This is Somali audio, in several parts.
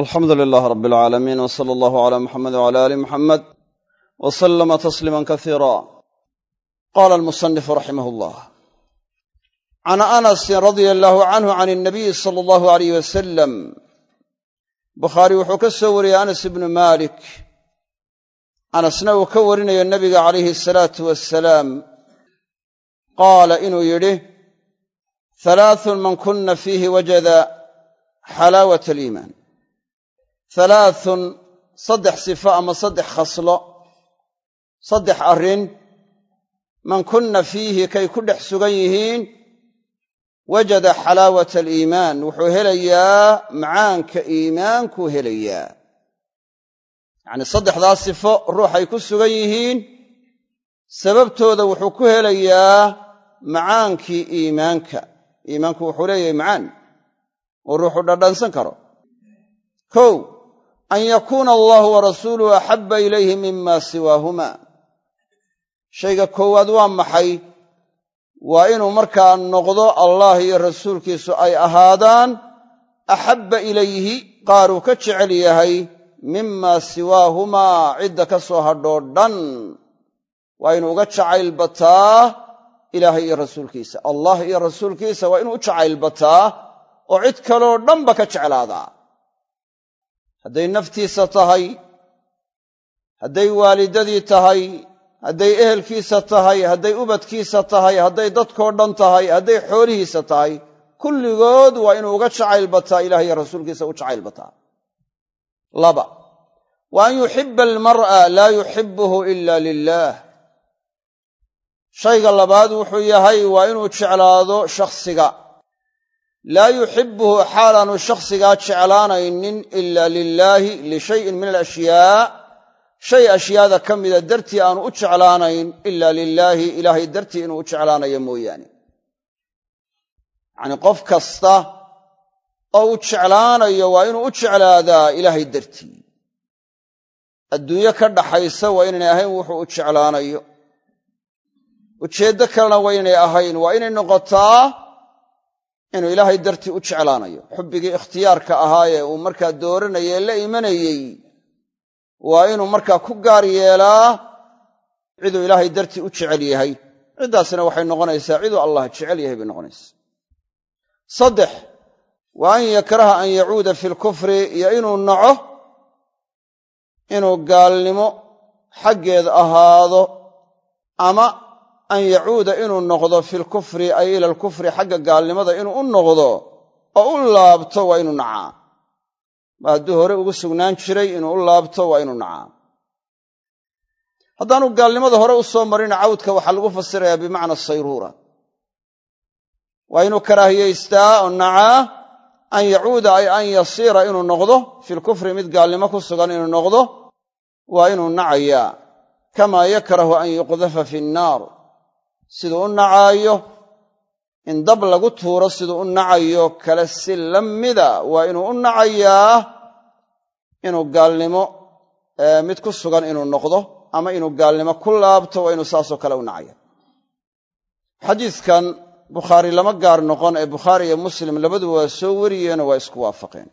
alxamdu lilaah rab alcaalamiin w sala allahu cala muxamed wcala aali muxamed w salama tasliima kasiira qaala almusanifu raximah llah can anasin radia allaahu canhu can alnabiyi sala allahu alayh wasalam bukhaari wuxuu ka soo wariyey anas ibnu malik. Anasna uu ka warinayo nabiga calayhi asalaatu wasalaam qaala inuu yidhi halaathun man kunna fiihi wajada xalaawat aliimaan halaathun saddex sifo ama saddex khaslo saddex arrin man kunna fiihi kay ku dhex sugan yihiin wajada xalaawata aliimaan wuxuu helayaa macaanka iimaankuu helayaa yacnii saddexdaas sifo ruuxay ku sugan yihiin sababtooda wuxuu ku helayaa macaankii iimaanka iimaanku wuxuu leeyahay macaan oo ruuxu dhadhansan karo kow an yakuuna allahu wa rasuuluhu axabba ilayhi mima siwaahuma shayga koowaad waa maxay waa inuu markaa noqdo allah iyo rasuulkiisu ay ahaadaan axabba ilayhi qaar uu ka jecel yahay mima siwaahumaa cidda ka soo hadhoo dhan waa inuu uga jacayl bataa ilaahay iyo rasuulkiisa allah iyo rasuulkiisa waa inuu u jacayl oo cid kaloo dhanba ka jeclaadaa hadday naftiisa tahay hadday waalidadii tahay hadday ehelkiisa tahay hadday ubadkiisa tahay hadday dadkoo dhan tahay hadday xoolihiisa tahay kulligood waa inuu uga jacayl bataa ilaah rasuulkiisa u jacayl bataa. Laba wa an yuxiba almar'a laa yuxibuhu ila lilah shayga labaad wuxuu yahay waa inuu jeclaado shakhsiga laa yuxibuhu xaalaanu shakhsigaa jeclaanaynin ila lilaahi lishayin min alashyaa. Shay ashyaada ka mida dartii aanu u jeclaanayn ila lilaahi ilaahay dartii inuu u jeclaanayo mooyaane. Yacnii qof kasta oo uu jeclaanayo waa inuu u jeclaadaa ilaahay dartii. Adduunyo ka dhaxaysa waa inaynay ahayn wuxuu u jeclaanayo. Ujeeddo kalena waa inaynay ahayn waa inay noqotaa inuu ilaahay dartii u jeclaanayo. Xubbigii ikhtiyaarka ahaa ee uu markaa dooranayay ee la imanayey waa inuu markaa ku gaar yeelaa ciduu ilaahay dartii u jecel yahay. Ciddaasna waxay noqonaysaa ciduu allah jecel yahay bay noqonaysaa. Saddex wa an yakraha an yacuuda fi lkufri iyo inuu naco inuu gaalnimo xaggeed ahaado ama an yacuuda inuu noqdo fi lkufri ay ila alkufri xagga gaalnimada inuu u noqdo oo u laabto waa inuu nacaa. Ma hadduu hore ugu sugnaan jiray inuu u laabto waa inuu nacaa. Haddaanu gaalnimada hore u soo marin cawdka waxaa lagu fasirayaa bimacna sayruura. Waa inuu karaahiyaystaa oo nacaa an yacuuda ay an yasiira inuu noqdo fi lkufri mid gaalnimo ku sugan inuu noqdo waa inuu nacayaa. Kamaa yakrahu an yuqdafa fi nnaar siduu u nacaayo in dab lagu tuuro siduu u nacayo kale si la mida waa inuu u nacayaa inuu gaalnimo mid ku sugan inuu noqdo ama inuu gaalnimo ku laabto waa inuu saasoo kale u nacaya xadiidkan bukhaari lama gaar noqon ee bukhaari iyo muslim labaduba waa soo wariyeenoo waa isku waafaqeen.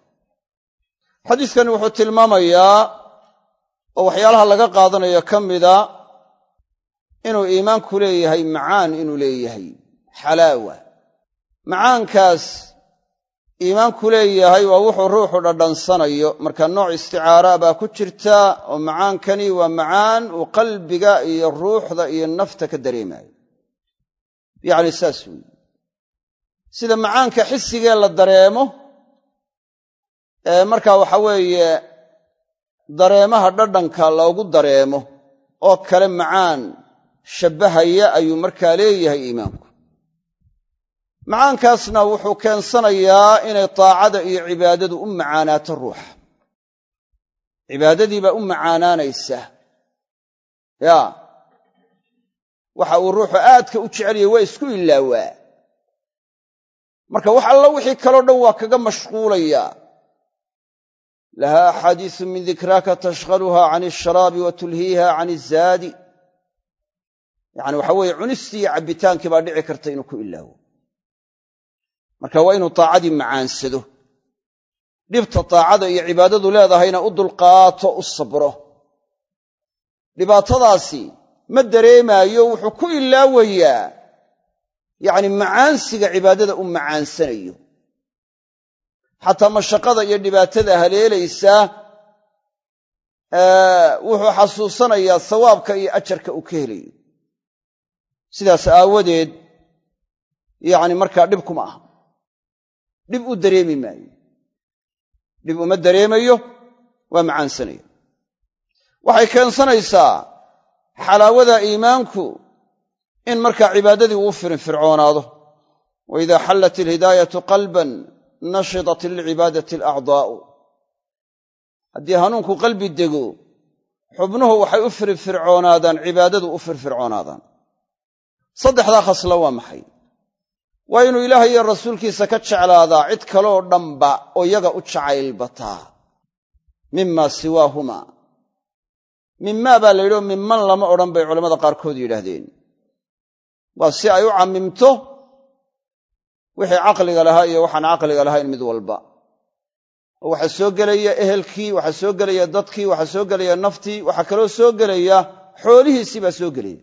Xadiidkani wuxuu tilmaamayaa oo waxyaalaha laga qaadanayo ka mida inuu iimaanku leeyahay macaan inuu leeyahay. Xalaawa. Macaankaas iimaanku leeyahay waa wuxuu ruuxu dhadhansanayo. Marka nooc isticaara baa ku jirta oo macaankani waa macaan uu qalbiga iyo ruuxda iyo nafta ka dareemayo yacni saas weeye. Sida macaanka xisigee la dareemo ee marka waxa weeye dareemaha dhadhanka loogu dareemo oo kale macaan shabbahaya ayuu markaa leeyahay iimaanku. Macaankaasna wuxuu keensanayaa inay taacada iyo cibaadadu u macaanaato ruuxa. Cibaadadiibaa u macaanaanaysa. Yaa waxa uu ruuxu aadka u jecelyahay waa isku ilaawaa. Marka wax alla wixii kaloo dhan waa kaga mashquulaya. Laha axaadiisu min dikraaka tashqaluha can alsharaabi wa tulhiiha can izaadi yacani waxa weeye cunistii iyo cabbitaankii baa dhici karta inuu ku ilaawo. Marka waa inuu taacadii macaansado. Dhibta taacada iyo cibaadadu leedahayna u dulqaato u sabro. Dhibaatadaasi ma dareemaayo wuxuu ku ilaawayaa yacni macaansiga cibaadada u macaansanayo. Xataa mashaqada iyo dhibaatada haleelaysaa wuxuu xasuusanayaa sawaabka iyo ajarka uu ka helayo sidaas aawadeed yacni markaa dhib kuma aha. Dhib u dareemi maayo. Dhib uma dareemayo waa macaansanaya. Waxay keensanaysaa xalaawada iimaanku in markaa cibaadadii uu firinfircoonaado wa idaa xallat ilhidaayatu qalban nashidat lilcibaadati alacdaa'u. Haddii hanuunku qalbi dego xubnuhu waxay u firfircoonaadaan cibaadadu u firfircoonaadaan saddexdaa khaslo waa maxay? Waa inuu ilaahay iyo rasuulkiisa ka jeclaadaa cid kaleoo dhanba oo yaga u jacayl bataa mima siwaahuma. Mimaa baa la yidhi oo minman lama odhan bay culammada qaarkood yidhaahdeen. Waa si ay u cammimto wixii caqliga lahaa iyo waxaan caqliga lahayn mid walba. Oo waxaa soo gelaya ehelkii waxaa soo gelaya dadkii waxaa soo gelaya naftii waxaa kaloo soo gelaya xoolihiisii baa soo gelaya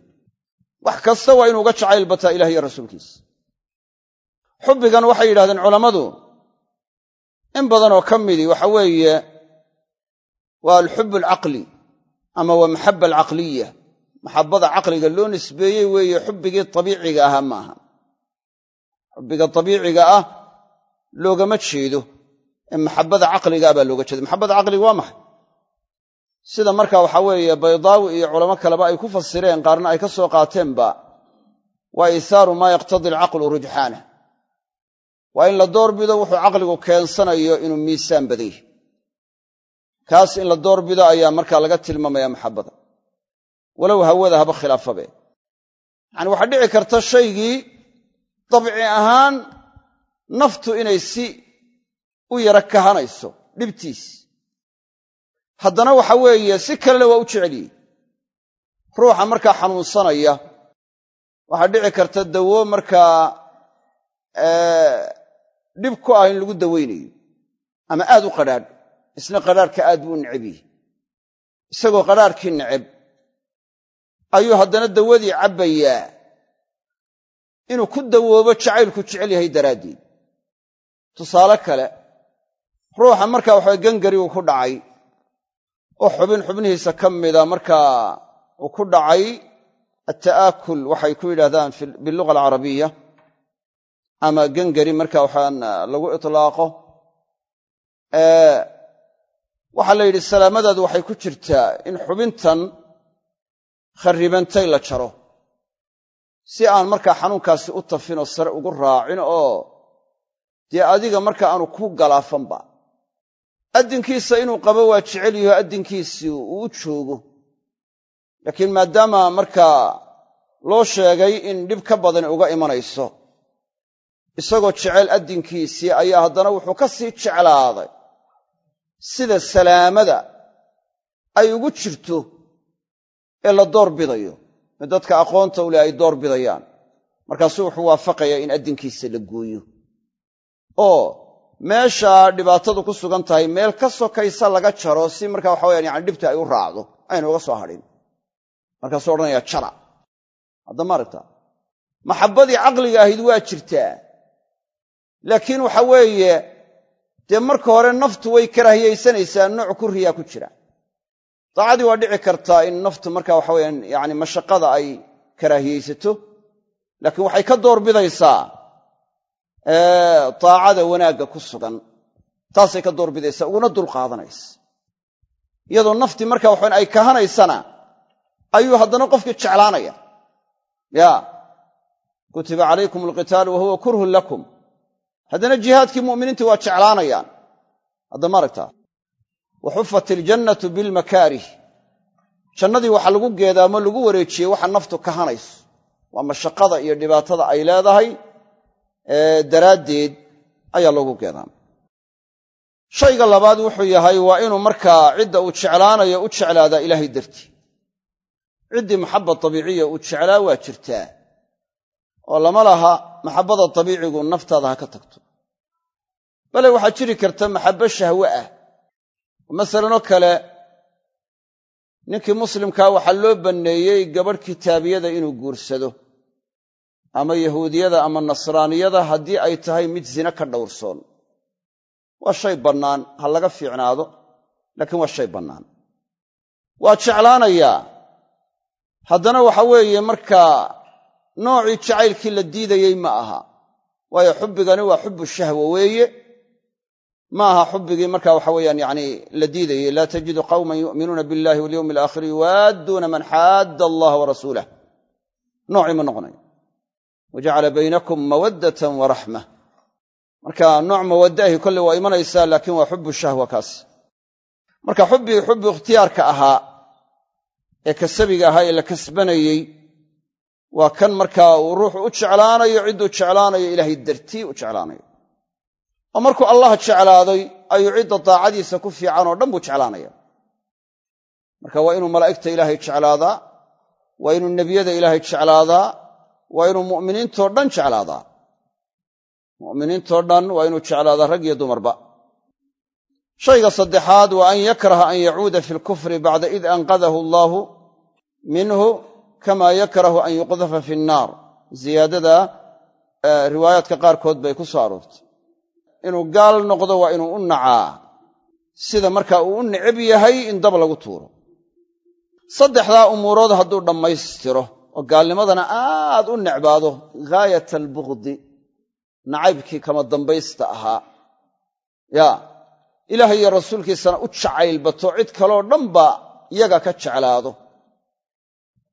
wax kasta waa inuu uga jacayl bataa ilah iyo rasuulkiisa. Xubbigan waxay yidhahdeen culammadu in badan oo ka midii waxa weeye waa alxubb alcaqli ama waa maxaba alcaqliya. Maxabada caqliga loo nisbeeyey weeye xubbigii tabiiciga ahaa maaha. Xubbiga tabiiciga ah loogama jeedo ee maxabada caqligaa baa looga jeeda maxabada caqliga waa maxay sida marka waxaa weeye baydaawi iyo culamo kaleba ay ku fasireen qaarna ay ka soo qaateenba waa iithaaru maa yaqtadi alcaqlu rujxaanah waa in la doorbido wuxuu caqligu keensanayo inuu miisaan badan yahy kaas in la doorbido ayaa markaa laga tilmaamaya maxabada walow hawada haba khilaafabe. Yacani waxaa dhici karta shaygii dabci ahaan naftu inay si u yara kahanayso dhibtiis haddana waxa weeye si kalena waa u jeceliyey ruuxa markaa xanuunsanaya waxaa dhici karta dawo markaa dhib ku ah in lagu dawaynayo ama aad u qadhaadh. Isna qadhaadhka aad buu u necebiyey isagoo qadhaadhkii neceb ayuu haddana dawadii cabbayaa inuu ku dawoobo jacaylku jecel yahay daraaddeed. Tusaale kale ruuxa markaa waxaa gangari uu ku dhacay oo xubin xubnihiisa ka mida markaa uu ku dhacay atta'aakul waxay ku yidhahdaan biluga alcarabiya ama gangari marka waxaan lagu itlaaqo. Waxaa la yidhi salaamadaadu waxay ku jirtaa in xubintan kharribantay la jaro. Si aan markaa xanuunkaasi u tafin oo sare ugu raacin oo dee adiga marka aanu ku galaafanba addinkiisa inuu qabo waa jecel yaho addinkiisii uu u joogo. Laakiin maadaama markaa loo sheegay in dhib ka badan uga imanayso isagoo jecel addinkiisii ayaa haddana wuxuu ka sii jeclaaday sida salaamada ay ugu jirto ee la door bidayo ee dadka aqoonta u ay door bidayaan. Markaasuu wuxuu waafaqayaa in addinkiisa la gooyo. Oo meeshaa dhibaatadu ku sugan tahay meel ka sokaysa laga jaro si marka waxa wayaan yani dhibta ay u raacdo ayna uga soo hadhin. Markaasuu odhanayaa jara. Hadda maaragta maxabbadii caqliga ahayd waa jirtaa. Laakiin waxa weeye dee marka hore naftu way karaahiyaysanaysaa nooc kuriyaa ku jira. Daacadii waa dhici kartaa in naftu marka waxa weyaan yani mashaqada ay karaahiyaysato laakiin waxay ka doorbidaysaa daacada wanaagga ku sugan. Taasay ka doorbidaysaa uguna dulqaadanaysa iyadoo naftii marka waxawan ay kahanaysana ayuu haddana qofkii jeclaanaya. Ya kutiba calaykum alqitaalu wa huwa kurhun lakum. Haddana jihaadkii mu'miniinta waa jeclaanayaan. Hadda ma aragtaa wa xufat iljannatu bilmakaarih jannadii waxaa lagu geedaamo lagu wareejiyey waxa naftu kahanayso. Waa mashaqada iyo dhibaatada ay leedahay daraaddeed ayaa loogu geedaama shayga labaad wuxuu yahay waa inuu markaa cidda uu jeclaanayo u jeclaadaa ilaahay dartii. Ciddii maxaba tabiiciya uu jeclaa waa jirtaa. Oo lama laha maxabbada tabiicigu naftaada ha ka tagto. Bale waxaa jiri karta maxabbo shahwe ah. Masalanoo kale ninkii muslimkaa waxaa loo banneeyey gabadh kitaabiyada inuu guursado ama yahuudiyada ama nasraaniyada haddii ay tahay mid zine ka dhowrsoon waa shay bannaan ha laga fiicnaado laakiin waa shay bannaan. Waa jeclaanayaa haddana waxa weeye markaa noocii jacaylkii la diidayey ma aha. Waayo xubbigani waa xubbu shahwa weeye. Ma aha xubbigii marka waxa weeyaan yani la diidayey laa tajidu qawman yu'minuuna billahi walyowmi alaakhiri yuwaadduuna man xaadda allaha warasuulah noocii ma noqonayo wajacala baynakum mawaddatan wa raxma marka nooc mawaddahi kolley waa imanaysaa laakiin waa xubbu shahwa kaas marka xubbigii xubbi ikhtiyaarka ahaa ee kasabiga ahaa ee la kasbanayey waa kan markaa uu ruuxu u jeclaanayo cidduu jeclaanayo ilaahay dartii u jeclaanayo oo markuu allah jeclaaday ayuu cidda daacadiisa ku fiican oo dhan buu jeclaanaya marka waa inuu malaa'igta ilaahay jeclaadaa waa inuu nebiyada ilaahay jeclaadaa waa inuu mu'miniintoo dhan jeclaadaa. Mu'miniintoo dhan waa inuu jeclaadaa rag iyo dumarba. Shayga saddexaad waa an yakraha an yacuuda fi lkufri bacda id anqadahu allaahu minhu kama yakrahu an yuqdafa fi nnaar ziyaadada riwaayaadka qaarkood bay ku soo aroortay. Inuu gaal noqdo waa inuu u nacaa. Sida markaa uu u necab yahay in dab lagu tuuro. Saddexdaa umuurood hadduu dhammaystiro oo gaalnimadana aad u necbaado ghaayat albugdi nacaybkii kama dambaysta ahaa. Yaa ilaahay iyo rasuulkiisana u jacayl bato cid kaloo dhanba yaga ka jeclaado.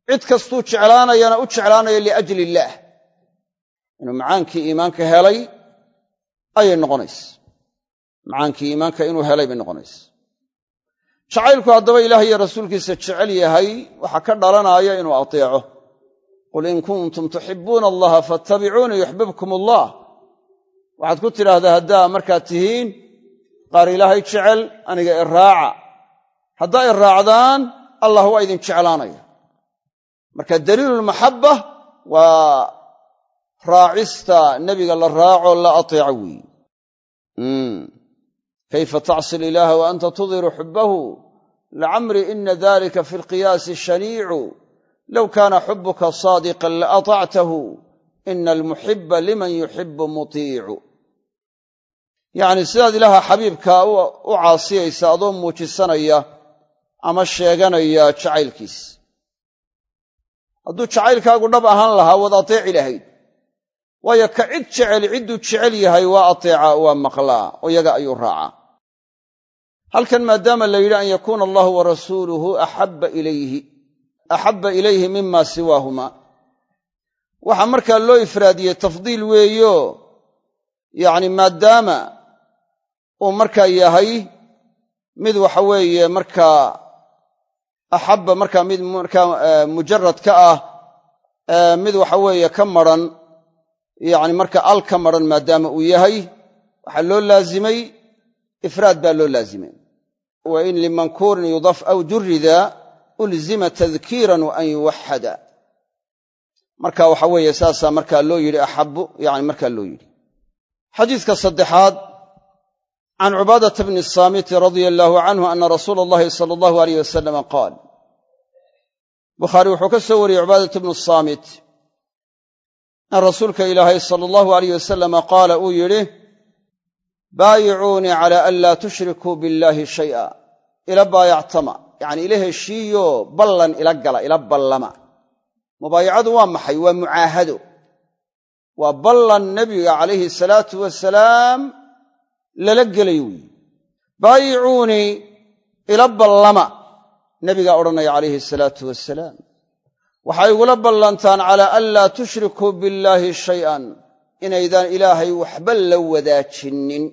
Cid kastuu jeclaanayana u jeclaanaya liajli illaah inuu macaankii iimaanka helay ayay noqonaysa macaankii iimaanka inuu helay bay noqonaysa jacaylku haddaba ilaah iyo rasuulkiisa jecel yahay waxaa ka dhalanaya inuu ateeco qul in kuntum tuxibbuuna allaha fattabicuunii yuxbibkum allah waxaad ku tidhaahdaa haddaa markaad tihiin qaar ilaahay jecel aniga i raaca haddaa i raacdaan allah waa idin jeclaanaya marka daliilulmaxabba waa raacista nebiga la raaco la ateeco weeye kayfa tacsi ilaaha wa anta tudiru xubbahu lacamri ina dalika fi lqiyaasi shaniicu low kaana xubuka saadiqan laatactahu ina almuxiba liman yuxibu mutiicu yacni sidaad ilaaha xabiibkaa u caasiyaysa adoo muujisanaya ama sheeganaya jacaylkiis hadduu jacaylkaagu dhab ahaan lahaa waad ateeci lahayd waayo ka cid jecel cidduu jecel yahay waa ateeca waa maqlaa oo yaga ayuu raacaa halkan maadaama la yidhi an yakuuna allahu wa rasuuluhu axabba ilayhi axabba ilayhi mima siwaahuma waxaa markaa loo ifraadiyey tafdiil weeyo yacni maadaama uu markaa yahay mid waxa weeye markaa axabba markaa mid markaa mujarad ka ah mid waxa weeye ka maran yacni marka al ka maran maadaama uu yahay waxaa loo laazimay ifraad baa loo laazimay wa in limankuurin yudaf aw jurida ulzima tadkiiran wa an yuwaxada marka waxa weeye saasaa markaa loo yidhi axabbu yani markaa loo yidhi. Xadiiska saddexaad can cubaadata bni saamiti radia allaahu canhu ana rasuula allahi sala allahu aleyh wasalama qaal. Bukhaari wuxuu ka soo wariyey cubaadata bnu saamit. In rasuulka ilaahay sala allahu aleyh wasalama qaala uu yidhi baayicuunii cala an laa tushrikuu billahi shay'a yacni ila heshiiyo ballan ila gala ila ballama. Mubaayacadu waa maxay? Waa mucaahado. Waa ballan nebiga calayhi salaatu wasalaam lala gelay weyi baayicuunii ila ballama nebigaa odhanaya calayhi salaatu wasalaam waxay igula ballantaan calaa an laa tushrikuu billaahi shay'an inaydaan ilaahay waxba la wadaajinnin.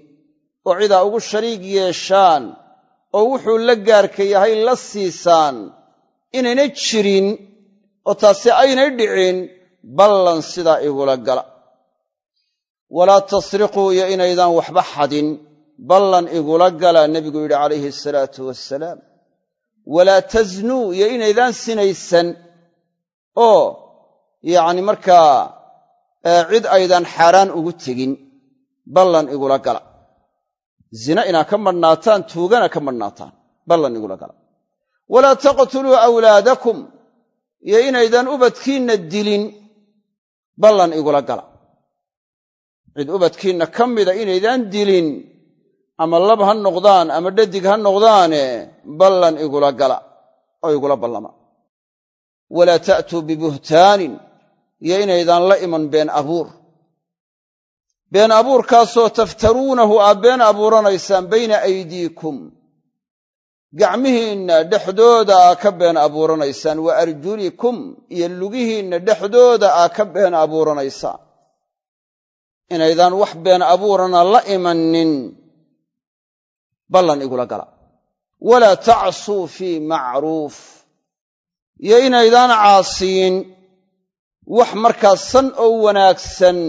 Oo cidaa ugu shariig yeeshaan oo wuxuu la gaarka yahay la siisaan inayna jirin oo taasi aynay dhicin ballan sidaa igula gala. Walaa tasriquu iyo inaydaan waxba xadin ballan igula gala nebigu yidhi calayhi asalaatu wassalaam. Walaa taznuu iyo inaydaan sinaysan oo yacni markaa cid aydan xaaraan ugu tegin ballan igula gala zina inaa ka madhnaataan tuugana ka madhnaataan ballan igula gala. Walaa taqtuluu awlaadakum iyo inaydan ubadkiinna dilin ballan igula gala. Cid ubadkiinna ka mida inaydaan dilin ama lab ha noqdaan ama dhadig ha noqdaane ballan igula gala oo igula ballama. Walaa ta'tuu bibuhtaanin iyo inaydaan la iman been abuur been abuurkaasoo taftaruunahu aad been abuuranaysaan bayna aydiikum. Gacmihiinna dhexdooda aa ka been abuuranaysaan wa arjulikum iyo lugihiinna dhexdooda aa ka been abuuranaysaan. Inaydaan wax been abuurana la imanin ballan igula gala. Walaa tacsuu fii macruuf iyo inaydaan caasiyin wax markaa san oo wanaagsan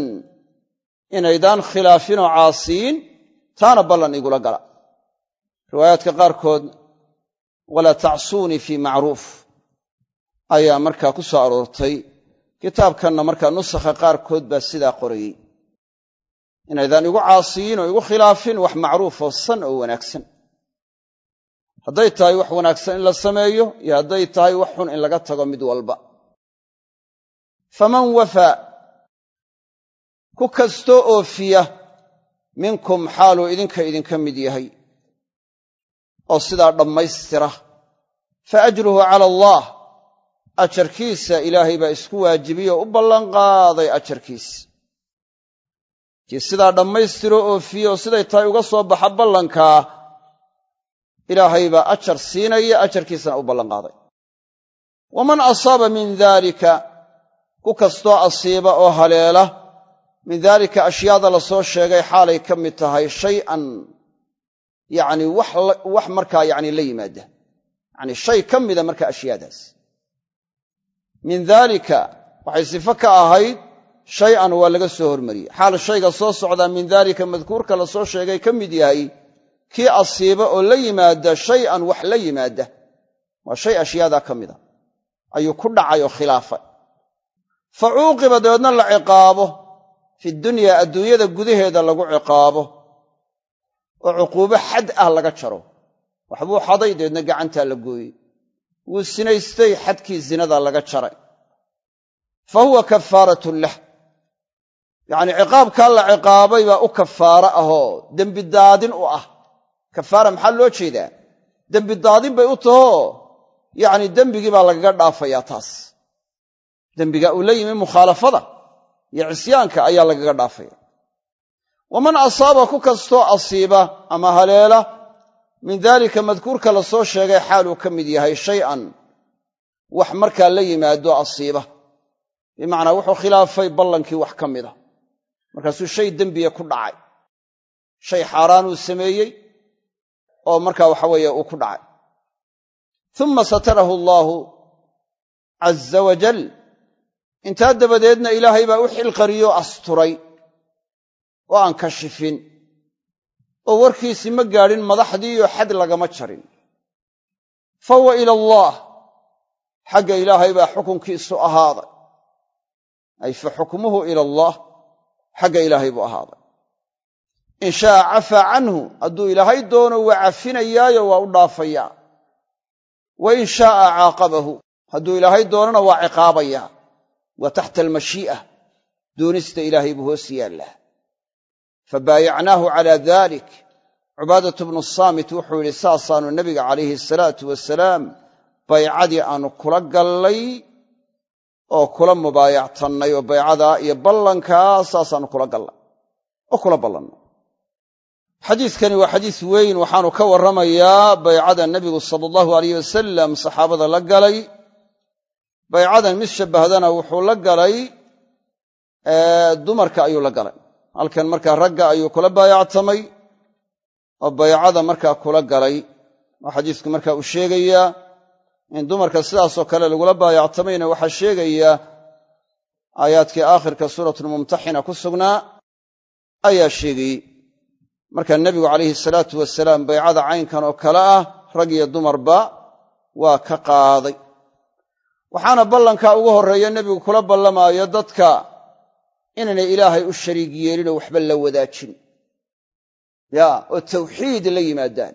inaydaan khilaafinoo caasiyin taana ballan igula gala. Riwaayaadka qaarkood walaa tacsuunii fii macruuf. Ayaa markaa ku soo aroortay. Kitaabkanna markaa nusakha qaarkood baa sidaa qorayey. Inaydaan igu caasiyin oo igu khilaafin wax macruufoo san oo wanaagsan. Hadday tahay wax wanaagsan in la sameeyo iyo hadday tahay wax xun in laga tago mid walba. Faman wafaa ku kastoo oofiya minkum xaaluu idinka idinka mid yahay oo sidaa dhammaystira. Fa ajruhu cala allaah ajarkiisa ilaahay baa isku waajibiye oo u ballanqaaday ajarkiisa kii sidaa dhammaystiroo oofiye oo siday tahay uga soo baxa ballankaa ilaahay baa ajar siinaya ajarkiisana u ballanqaaday. Waman asaaba min daalika ku kastoo asiiba oo haleela min daalika ashyaada la soo sheegay xaalay ka mid tahay shay-an yacni wax markaa yacni la yimaada. Yacni shay ka mida markaa ashyaadaas. Min daalika waxay sifo ka ahayd shay-an waa laga soo hormariyey. Xaal shayga soo socdaa min daalika madkuurka la soo sheegay ka mid yahay kii asiiba oo la yimaada shay-an wax la yimaada. Waa shay ashyaadaa ka mida. Ayuu ku dhacay oo khilaafay. Fa cuuqiba dabeedna la ciqaabo fi dunyaa adduunyada gudaheeda lagu ciqaabo oo cuquubo xad ah laga jaro. Waxbuu xaday dabeedna gacantaa la gooyey. Wuu sinaystay xadkii zinadaa laga jaray. Fa huwa kafaaratun lah. Yacnii ciqaabkaa la ciqaabay baa u kafaaro ahoo dembi daadin u ah. Kafaara maxaa loo jeedaa? Dembi daadin bay u tahoo yacni dembigii baa lagaga dhaafayaa taas. Dembiga uu la yimi mukhaalafada iyo cisyaanka ayaa lagaga dhaafaya waman asaaba ku kastoo asiiba ama haleela min daalika madkuurka la soo sheegay xaaluu ka mid yahay shay-an wax markaa la yimaado asiiba. Bimacnaa wuxuu khilaafay ballankii wax ka mida. Markaasuu shay dembiya ku dhacay. Shay xaaraanuu sameeyey oo markaa waxa weeye uu ku dhacay. Uma satarahu allaahu caza wajal intaa dabadeedna ilaahay baa u xilqariyoo asturay oo aan kashifin oo warkiisii ma gaadhin madaxdiiyo xad lagama jarin. Fa huwa ila allaah xagga ilaahay baa xukunkiisu ahaaday. Ay fa xukmuhu ila allaah xagga ilaahay buu ahaaday. In sha'a cafaa canhu hadduu ilaahay doono waa cafinayaayo waa u dhaafayaa. Wa in sha'a caaqabahu hadduu ilaahay doonona waa ciqaabayaa waa taxta almashii'a doonista ilaahay buu hoos yaallaa. Fabaayacnaahu calaa dalik cubaadatu bnu saamit wuxuu yidhi saasaanu nebiga calayhi asalaatu wasalaam baycadii aanu kula gallay oo kula mubaayactannay oo baycadaa iyo ballankaa saasaanu kula gallay oo kula ballannay xadiiskani waa xadiis weyn waxaanu ka warramayaa baycada nebigu sala allahu alayh wasalam saxaabada la galay baycadan mid shabbahdana wuxuu la galay dumarka ayuu la galay. Halkan markaa ragga ayuu kula baayactamay oo baycada markaa kula galay. Oo xadiisku markaa uu sheegayaa in dumarka sidaasoo kale lagula baayactamayna waxaa sheegayaa aayaadkii aakhirka suuratulmumtaxina ku sugnaa ayaa sheegayey. Markaa nebigu calayhi salaatu wasalaam baycada caynkan oo kale ah rag iyo dumarba waa ka qaaday waxaana ballankaa ugu horreeya nebigu kula ballamaayo dadka inaynay ilaahay u shariig yeelinoo waxba la wadaajin. Ya oo tawxiid la yimaadaan.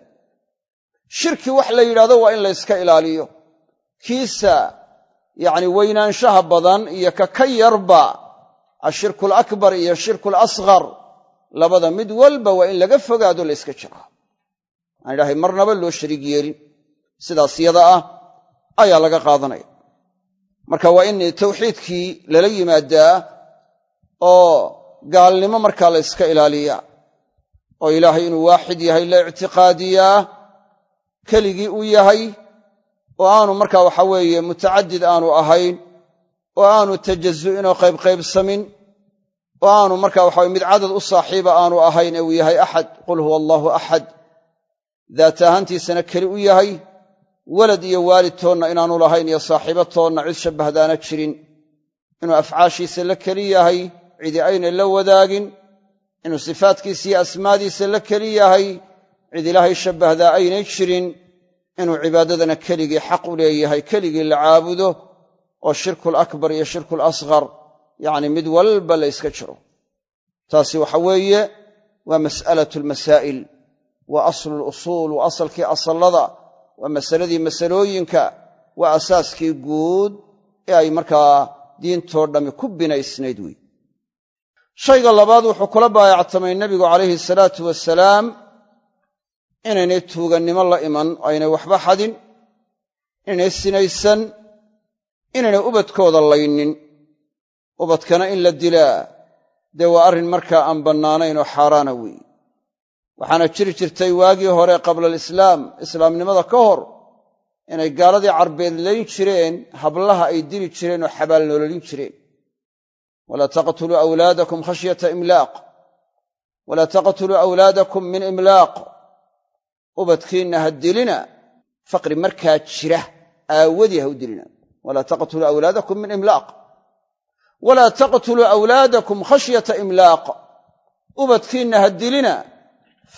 Shirki wax la yidhahdo waa in la yska ilaaliyo. Kiisa yacni weynaanshaha badan iyo ka ka yarba ashirku alakbar iyo shirku alasghar labada mid walba waa in laga fogaado la yska jiraa aan idhahay marnaba loo shariig yeelin. Sidaas yada ah ayaa laga qaadanaya marka waa in tawxiidkii lala yimaadaa oo gaalnimo markaa la yska ilaaliyaa oo ilaahay inuu waaxid yahay la ictiqaadiyaa keligii uu yahay oo aanu markaa waxa weeye mutacadid aanu ahayn oo aanu tajazu'in oo qaybqaybsamin oo aanu markaa waxaweye mid cadad u saaxiiba aanu ahayn ee uu yahay axad qul huwa allaahu axad daat ahaantiisana keli u yahay walad iyo waalid toonna inaanu lahayn iyo saaxiibo toonna cid shabbahdaana jirin. Inuu afcaashiisa la keli yahay cidi aynay la wadaagin. Inuu sifaadkiisa iyo asmaadiisa la keli yahay cid ilaahay shabbahdaa aynay jirin. Inuu cibaadadana keligii xaq u leeyahay keligii la caabudo oo shirkul akbar iyo shirkul asghar yacni mid walba la yska jiro. Taasi waxa weeye waa mas'alatu lmasaa'il waa aslulusuul waa asalkii asallada waa masaladii masalooyinka waa asaaskii guud ee ay markaa diintoo dhammi ku binaysnayd wey shayga labaad wuxuu kula baayactamay nebigu calayhi salaatu wasalaam inaynay tuugannimo la iman aynay waxba xadin. Inaynay sinaysan inaynay ubadkooda laynin. Ubadkana in la dilaa. Dee waa arrin markaa aan bannaanayn oo xaaraana weeye waxaana jiri jirtay waagii hore qabla alislaam islaamnimada ka hor inay gaaladii carbeed layn jireen hablaha ay dili jireen oo xabaal nololin jireen. Walaa taqtuluu awlaadakum khashyata imlaaq. Walaa taqtuluu awlaadakum min imlaaq. Ubadkiinna ha dilina. Faqri markaa jira. Aawadii ha u dilina. Walaa taqtuluu awlaadakum min imlaaq. Walaa taqtuluu awlaadakum khashyata imlaaq. Ubadkiinna ha dilina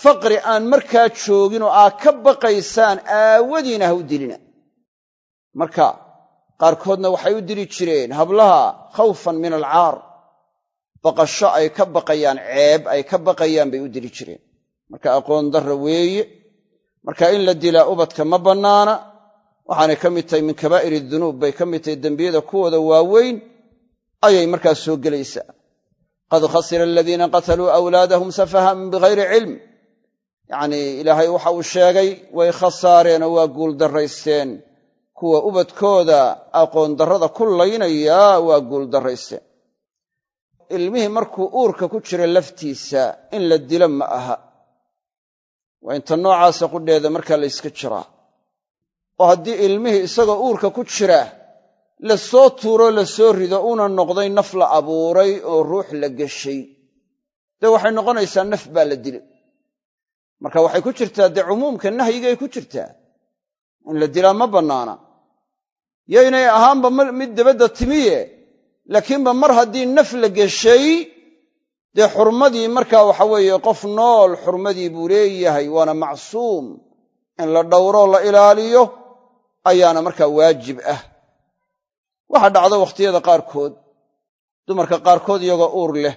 faqri aan markaa joogin oo aad ka baqaysaan aawadiina ha u dilina. Marka qaarkoodna waxay u dili jireen hablaha khawfan min alcaar baqasho ay ka baqayaan ceeb ay ka baqayaan bay u dili jireen. Marka aqoon darra weeye. Marka in la dilaa ubadka ma bannaana. Waxaanay ka mid tahay min kabaa'ir dunuub bay ka mid tahay dembiyada kuwooda waaweyn. Ayay markaa soo gelaysaa. Qad khasira aladiina qataluu awlaadahum safahan bigayri cilm yacnii ilaahay waxa uu sheegay way khasaareen oo waa guuldarraysteen. Kuwa ubadkooda aqoon darrada ku laynayaa waa guuldarraysteen. Ilmihii markuu uurka ku jira laftiisa in la dilo ma aha. Waa inta noocaasa qudheeda markaa la yska jiraa oo haddii ilmihii isagoo uurka ku jira la soo tuuroo la soo rido una noqday naf la abuuray oo ruux la geshay. Dee waxay noqonaysaa naf baa la dilay marka waxay ku jirtaa dee cumuumka nahyigay ku jirtaa? In la dilaa ma bannaana. Yaynay ahaanba mid dabadda timiye laakiinba mar haddii naf la geshay dee xurmadii markaa waxa weeye qof nool xurmadii buu leeyahay waana macsuum. In la dhowroo la ilaaliyo ayaana markaa waajib ah. Waxaa dhacda wakhtiyada qaarkood. Dumarka qaarkood iyagoo uur leh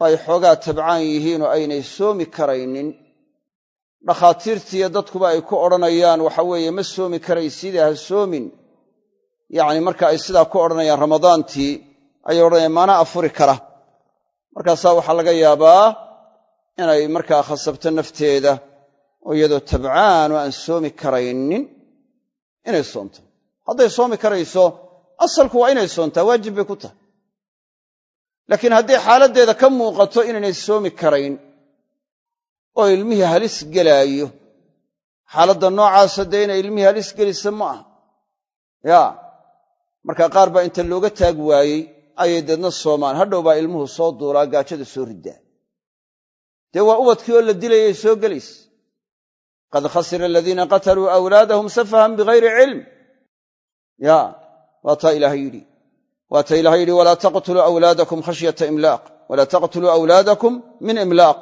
oo ay xoogaa tabcaan yihiin oo aynay soomi karaynin dhakhaatiirtiiyo dadkuba ay ku odhanayaan waxa weeye ma soomi karaysidee ha soomin. Yacni marka ay sidaa ku odhanayaan ramadaantii ayay odhanayaan maana afuri kara. Markaasaa waxaa laga yaabaa inay markaa khasabto nafteeda oo iyadoo tabcaan oo aan soomi karaynin inay soonto. Hadday soomi karayso asalku waa inay soontaa waajib bay ku tahay. Laakiin hadday xaaladdeeda ka muuqato inaynay soomi karayn oo ilmihii halis gelaayo. Xaaladda noocaasa dee inay ilmihii halis gelisa ma aha. Yaa marka qaar baa inta looga taag waayey ayay deedna soomaan. Hadhow baa ilmuhu soo duulaa gaajada soo riddaa dee waa ubadkii oo la dilayay soo gelaysa qad khasira aladiina qataluu awlaadahum safahan bigayri cilm. Ya waa taa ilaahay yidhi. Waa ta ilahay yidhi walaa taqtuluu awlaadakum khashyata imlaaq. Walaa taqtuluu awlaadakum min imlaaq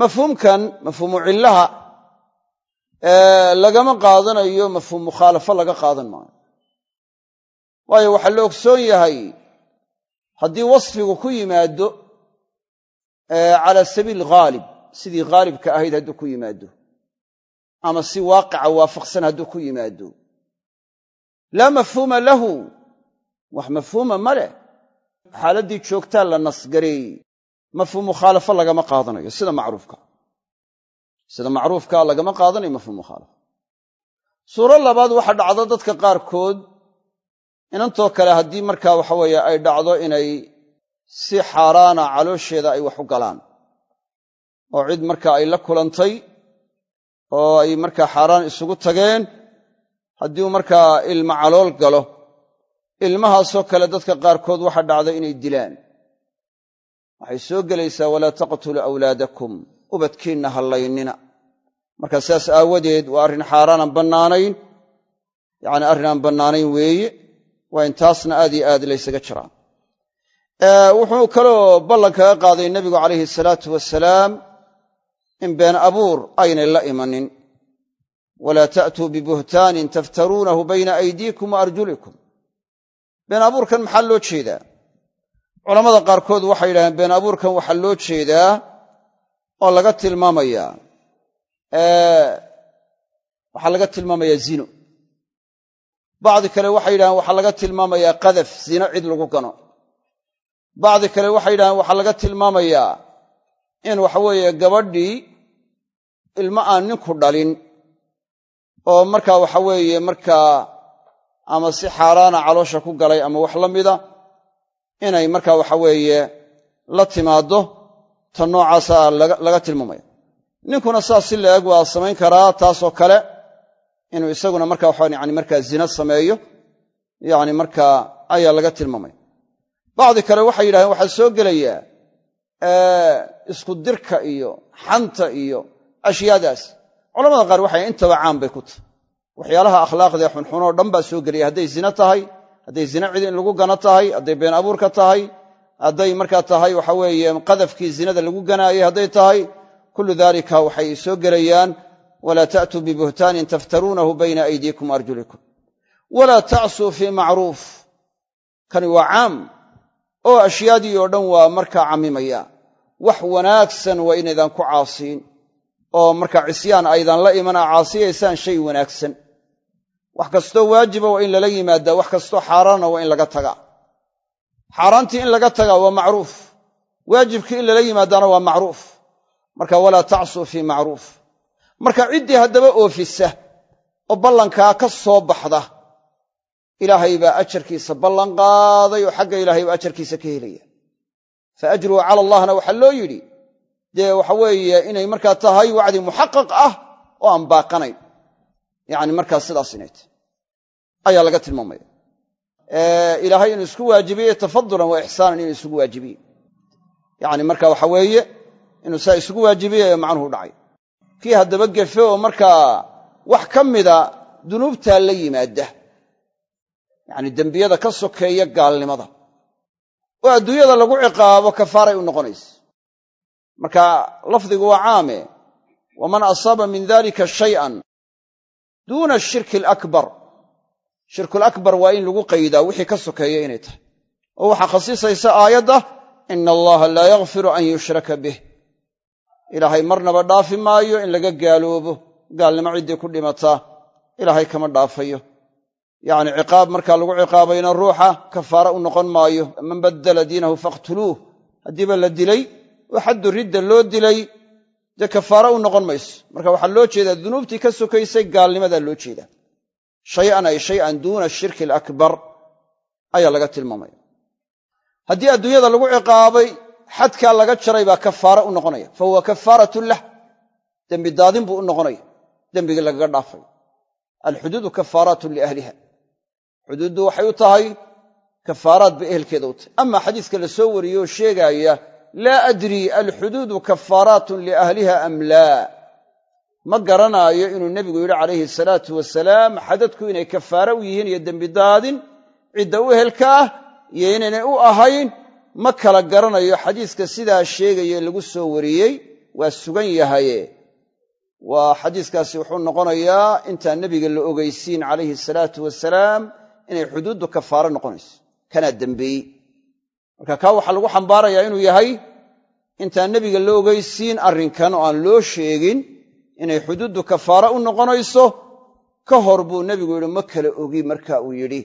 mafhuumkan mafhuumu cillaha lagama qaadanayo mafhuum mukhaalafo laga qaadan maayo. Waayo waxaa la ogsoon yahay haddii wasfigu ku yimaado cala sabiil haalib sidii haalibka ahayd hadduu ku yimaado ama si waaqica waafaqsan hadduu ku yimaado. Laa mafhuuma lahu wax mafhuuma ma leh. Xaaladdii joogtaa la nasgareeyey mafhuum mukhaalafo lagama qaadanayo sida macruufka. Sida macruufka lagama qaadanayo mafhuum mukhaalafo suuro labaad waxa dhacdo dadka qaarkood inantoo kale haddii markaa waxa weeye ay dhacdo inay si xaaraana caloosheeda ay wax u galaan oo cid marka ay la kulantay oo ay markaa xaaraan isugu tageen haddii uu markaa ilma calool galo. Ilmahaasoo kale dadka qaarkood waxa dhacda inay dilaan waxay soo gelaysaa walaa taqtuluu awlaadakum. Ubadkiinna hallaynina marka sidaas aawadeed waa arrin xaaraanaan bannaanayn. Yacni arrin aan bannaanayn weeye. Waa in taasna aad iyo aad laysaga jiraa wuxuu kaloo ballan kaga qaaday nebigu calayhi salaatu wasalaam in been abuur aynay la imanin. Walaa ta'tuu bibuhtaanin taftaruunahu bayna aydiikum wa arjulikum. Been abuurkan maxaa loo jeedaa culammada qaarkood waxay yidhahdeen been abuurkan waxaa loo jeedaa oo laga tilmaamayaa waxaa laga tilmaamayaa zino. Bacdi kale waxay yidhahdeen waxaa laga tilmaamayaa qadaf zino cid lagu gano. Bacdi kale waxay yidhahdeen waxaa laga tilmaamayaa in waxaweeye gabadhii ilmo aan ninku dhalin oo markaa waxa weeye markaa ama si xaaraana caloosha ku galay ama wax la mida inay markaa waxa weeye la timaaddo ta noocaasa laga tilmaamaya. Ninkuna saas si la-eg waa samayn karaa taasoo kale inuu isaguna marka waxaan yani markaa zina sameeyo yani markaa ayaa laga tilmaamaya. Bacdi kale waxay yidhahdeen waxaa soo gelayaa isku dirka iyo xanta iyo ashyaadaas culamada qaar waxay intaba caan bay ku tahay. Waxyaalaha akhlaaqdae xunxunoo dhan baa soo gelaya hadday zina tahay hadday zina cid lagu gano tahay hadday been abuurka tahay hadday markaa tahay waxa weeye qadafkii zinada lagu ganaayay hadday tahay kullu dalika waxay soo gelayaan walaa ta'tuu bibuhtaanin taftaruunahu bayna aydiikum arjulikum. Walaa tacsuu fii macruuf. Kani waa caam oo ashyaadii oo dhan waa markaa cammimaya. Wax wanaagsan waa inaydaan ku caasiin oo markaa cisyaan aydan la iman aa caasiyaysaan shay wanaagsan wax kastoo waajiba waa in lala yimaadaa wax kastoo xaaraanna waa in laga tagaa. Xaaraantii in laga tagaa waa macruuf. Waajibkii in lala yimaadaana waa macruuf. Marka walaa tacsuu fii macruuf. Marka ciddii haddaba oofisa oo ballankaa ka soo baxda ilaahay baa ajarkiisa ballan qaaday oo xagga ilaahay baa ajarkiisa ka helaya. Fa ajruhu cala allahna waxaa loo yidhi dee waxa weeye inay markaa tahay wacdi muxaqaq ah oo aan baaqanayn yacni markaa sidaas inay ayaa laga tilmaamaya. Ilaahay inuu isku waajibiye tafadulan wa ixsaanan inuu isugu waajibiye. Yacni marka waxa weeye inuu saa isugu waajibiye macnuhu dhacay. Kii haddaba gefe oo markaa wax ka mida dunuubtaa la yimaada yacni dembiyada ka sokeeya gaalnimada. Oo adduunyada lagu ciqaabo kafaaray u noqonaysa. Marka lafdigu waa caame. Waman asaaba min dalika shay'an duuna ashirki alakbar shirkulakbar waa in lagu qaydaa wixii ka sokeeya inay tahay. Oo waxaa khasisaysa aayadda ina allaha laa yakfiru an yushraka bih. Ilaahay marnaba dhaafi maayo in laga gaaloobo gaalnimo ciddii ku dhimataa ilaahay kama dhaafayo. Yacni ciqaab markaa lagu ciqaabayna ruuxa kafaara u noqon maayo. Man baddala diinahu faqtuluuh. Haddiiba la dilay oo xaddu ridda loo dilay dee kafaara u noqon mayso. Marka waxaa loo jeedaa dunuubtii ka sokaysay gaalnimadaa loo jeedaa. Shayan ay shayan duuna ashirki alakbar ayaa laga tilmaamaya. Haddii adduunyada lagu ciqaabay xadkaa laga jaray baa kafaara u noqonaya. Fa huwa kafaaratun lah. Dembi daadin buu u noqonaya. Dembigii lagaga dhaafay. Alxuduudu kafaaraatun liahliha. Xuduuddu waxay u tahay kafaaraad bay ehelkeeda u tahay. Ama xadiiska la soo wariyey oo sheegaaya laa adrii alxuduudu kafaaraatun liahliha am laa ma garanaayo inuu nebigu yidhi calayhi salaatu wasalaam xadadku inay kafaare u yihiin iyo dembi daadin cidda u ehelka ah iyo inaynay u ahayn ma kala garanayo xadiiska sidaa sheegaye lagu soo wariyey waa sugan yahaye waa xadiiskaasi wuxuu noqonayaa intaan nebiga la ogeysiin calayhi salaatu wasalaam inay xuduuddu kafaare noqonayso kanaa dembeeyey marka kaa waxaa lagu xambaarayaa inuu yahay intaan nebiga la ogeysiin arrinkan oo aan loo sheegin inay xuduuddu kafaara u noqonayso ka hor buu nebigu yidhi ma kala ogi marka uu yidhi.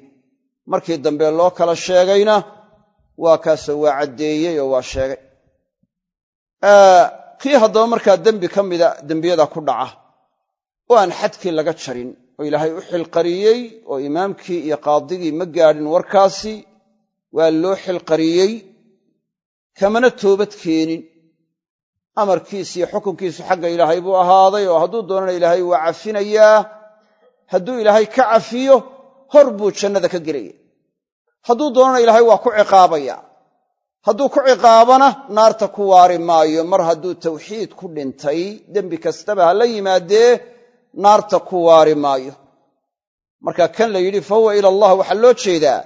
Markii dambe loo kala sheegayna waa kaasoo waa caddeeyey oo waa sheegay. Kii haddaba markaa dembi ka mida dembiyada ku dhaca oo aan xadkii laga jarin oo ilaahay u xilqariyey oo imaamkii iyo qaadigii ma gaadhin warkaasi waa loo xilqariyey kamana toobad keenin. Amarkiis iyo xukunkiisu xagga ilaahay buu ahaaday oo hadduu doonana ilaahay waa cafinayaa. Hadduu ilaahay ka cafiyo hor buu jannada ka gelaya. Hadduu doonana ilaahay waa ku ciqaabaya hadduu ku ciqaabana naarta ku waari maayo. Mar hadduu tawxiid ku dhintay dembi kastaba ha la yimaadee naarta ku waari maayo. Marka kan la yidhi fa huwa ila allah waxaa loo jeedaa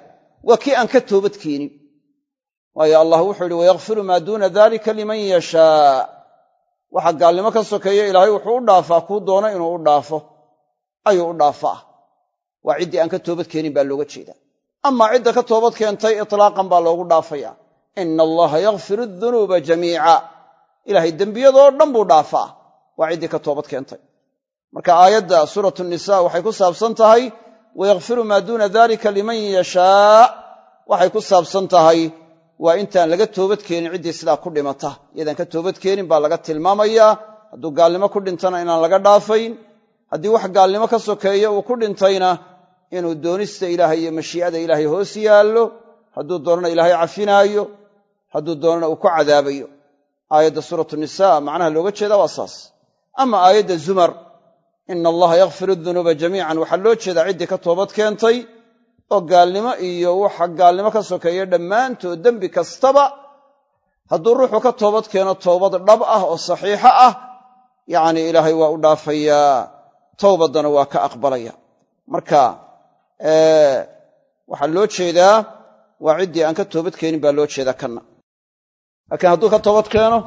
waa kii aan ka toobad keenin waayo allah wuxuu yidhi wayakfiru maa duuna dalika liman yashaa. Waxa gaalnimo ka sokeeya ilaahay wuxuu u dhaafaa kuu doono inuu u dhaafo. Ayuu u dhaafaa. Waa ciddii aan ka toobad keenin baa looga jeedaa. Amaa cidda ka toobad keentay itlaaqan baa loogu dhaafaya ina allaha yakfiru dunuuba jamiica. Ilaahay dembiyadoo dhan buu dhaafaa. Waa ciddii ka toobad keentay. Marka aayadda suuratu nisa waxay ku saabsan tahay wayakfiru maa duuna dalika liman yashaa waxay ku saabsan tahay waa intaan laga toobad keenin ciddii sidaa ku dhimata. Iyadaan ka toobad keenin baa laga tilmaamayaa hadduu gaalnimo ku dhintana inaan laga dhaafayn. Haddii wax gaalnimo ka sokeeya uu ku dhintayna inuu doonista ilaahay iyo mashii'ada ilaahay hoos yaallo hadduu doonana ilaahay cafinaayo hadduu doonana uu ku cadaabayo. Aayadda suuratu nisa macnaha looga jeeda waa saas. Ama aayadda zumar ina allaha yakfiru dunuuba jamiican waxaa loo jeedaa ciddii ka toobad keentay oo gaalnimo iyo waxa gaalnimo ka sokeeya dhammaantood dembi kastaba hadduu ruuxu ka toobad keeno toobad dhab ah oo saxiixo ah yacni ilaahay waa u dhaafayaa towbaddana waa ka aqbalaya marka waxaa loo jeedaa waa ciddii aan ka toobad keenin baa loo jeedaa kanna laakiin hadduu ka toobad keeno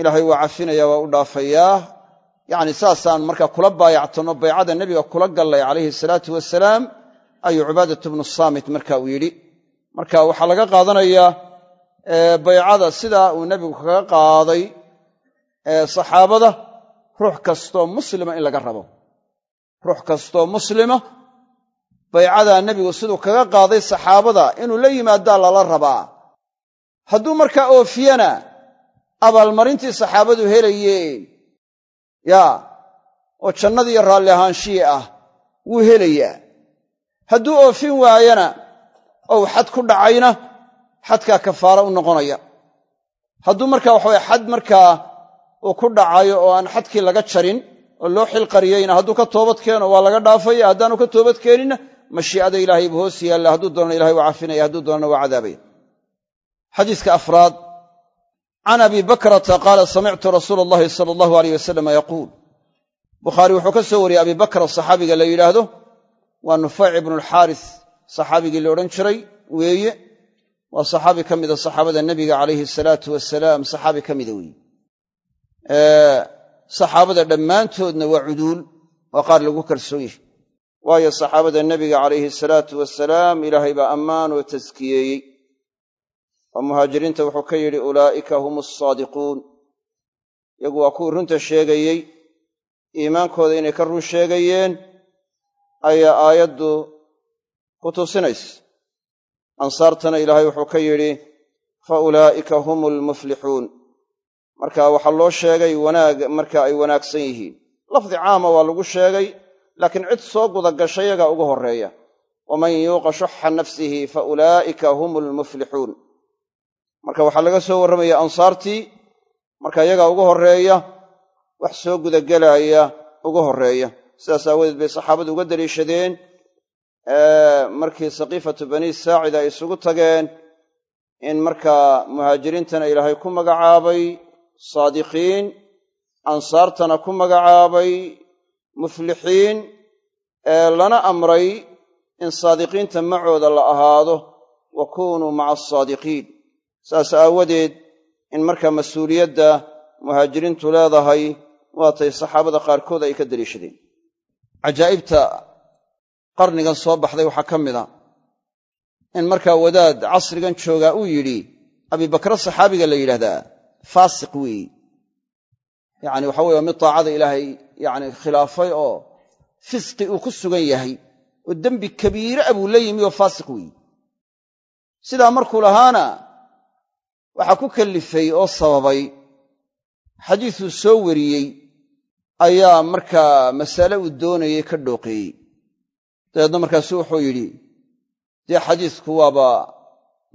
ilaahay waa cafinaya waa u dhaafayaa yacni saasaan marka kula baayactanno baycada nebiga kula gallay calayhi salaatu wasalaam ayuu cubaadat bnu saamit marka uu yidhi. Marka waxaa laga qaadanayaa baycada sidaa uu nebigu kaga qaaday saxaabada ruux kastoo muslima in laga rabo. Ruux kastoo muslima baycadaa nebigu siduu kaga qaaday saxaabada inuu la yimaadaa lala rabaa. Hadduu markaa oofiyana abaalmarintii saxaabadu helayeen yaa oo jannadiiyo raalli ahaanshihii ah wuu helayaa. Hadduu oofin waayana ou xad ku dhacayna xadkaa kafaara u noqonaya. Hadduu markaa waxaweye xad markaa uu ku dhacayo oo aan xadkii laga jarin oo loo xilqariyeyna hadduu ka toobad keeno waa laga dhaafaya haddaanu ka toobad keeninna mashii'ada ilaahay buu hoos yaalla hadduu doonana ilahay waa cafinaya hadduu doonana waa cadaabaya xadiiska afraad can abi bakrata qaala samictu rasuula allahi sala allahu aleyh wasalam yaquul bukhaari wuxuu ka soo wariyey abi bakra saxaabiga la yidhaahdo waa nufayc ibnu alxaaris saxaabigii la odhan jiray weeye waa saxaabi ka mida saxaabada nebiga calayhi salaatu wasalaam saxaabi ka mida weeye saxaabada dhammaantoodna waa cuduul waa qaar lagu kalsoon yahay waayo saxaabada nebiga calayhi salaatu wasalaam ilaahay ammaan oo taskiyeeyey oo muhaajiriinta wuxuu ka yidhi ulaa'ika hum asaadiquun iyagu waa kuwii runta sheegayey iimaankooda inay ka run sheegayeen ayaa aayaddu ku tusinaysa. Ansaartana ilaahay wuxuu ka yidhi fa ulaa'ika hum almuflixuun marka waxaa loo sheegay wanaag marka ay wanaagsan yihiin. Lafdi caama waa lagu sheegay laakiin cid soo gudagashay yagaa ugu horreeya. Waman yuuqa shuxa nafsihi fa ulaa'ika hum almuflixuun marka waxaa laga soo warramaya ansaartii marka iyagaa ugu horreeya wax soo gudagelaaya ugu horreeya. Sidaas aawadeed bay saxaabadu uga daliishadeen markii saqiifatu bani saacida ay isugu tageen in markaa muhaajiriintana ilaahay ku magacaabay saadiqiin ansaartana ku magacaabay muflixiin lana amray in saadiqiinta macooda la ahaado. Wa kunuu maca asaadiqiin saas aawadeed in markaa mas'uuliyadda muhaajiriintu leedahay waatay saxaabada qaarkood ay ka daliishadeen cajaa'ibta qarnigan soo baxday waxaa ka mid a in markaa wadaad casrigan joogaa uu yidhi abibakre saxaabiga la yidhaahdaa faasiq weeyi. Yacni waxa weye mid taacada ilaahay yani khilaafay oo fisqi uu ku sugan yahay oo dembi kabiire a buu la yimi oo faasiq weeyi. Sidaa markuu lahaana waxaa ku kallifay oo sababay xadiisuu soo wariyey ayaa markaa masale uu doonayay ka dhooqeeyey. Dabeedna markaasu wuxuu yidhi dee xadiisku waaba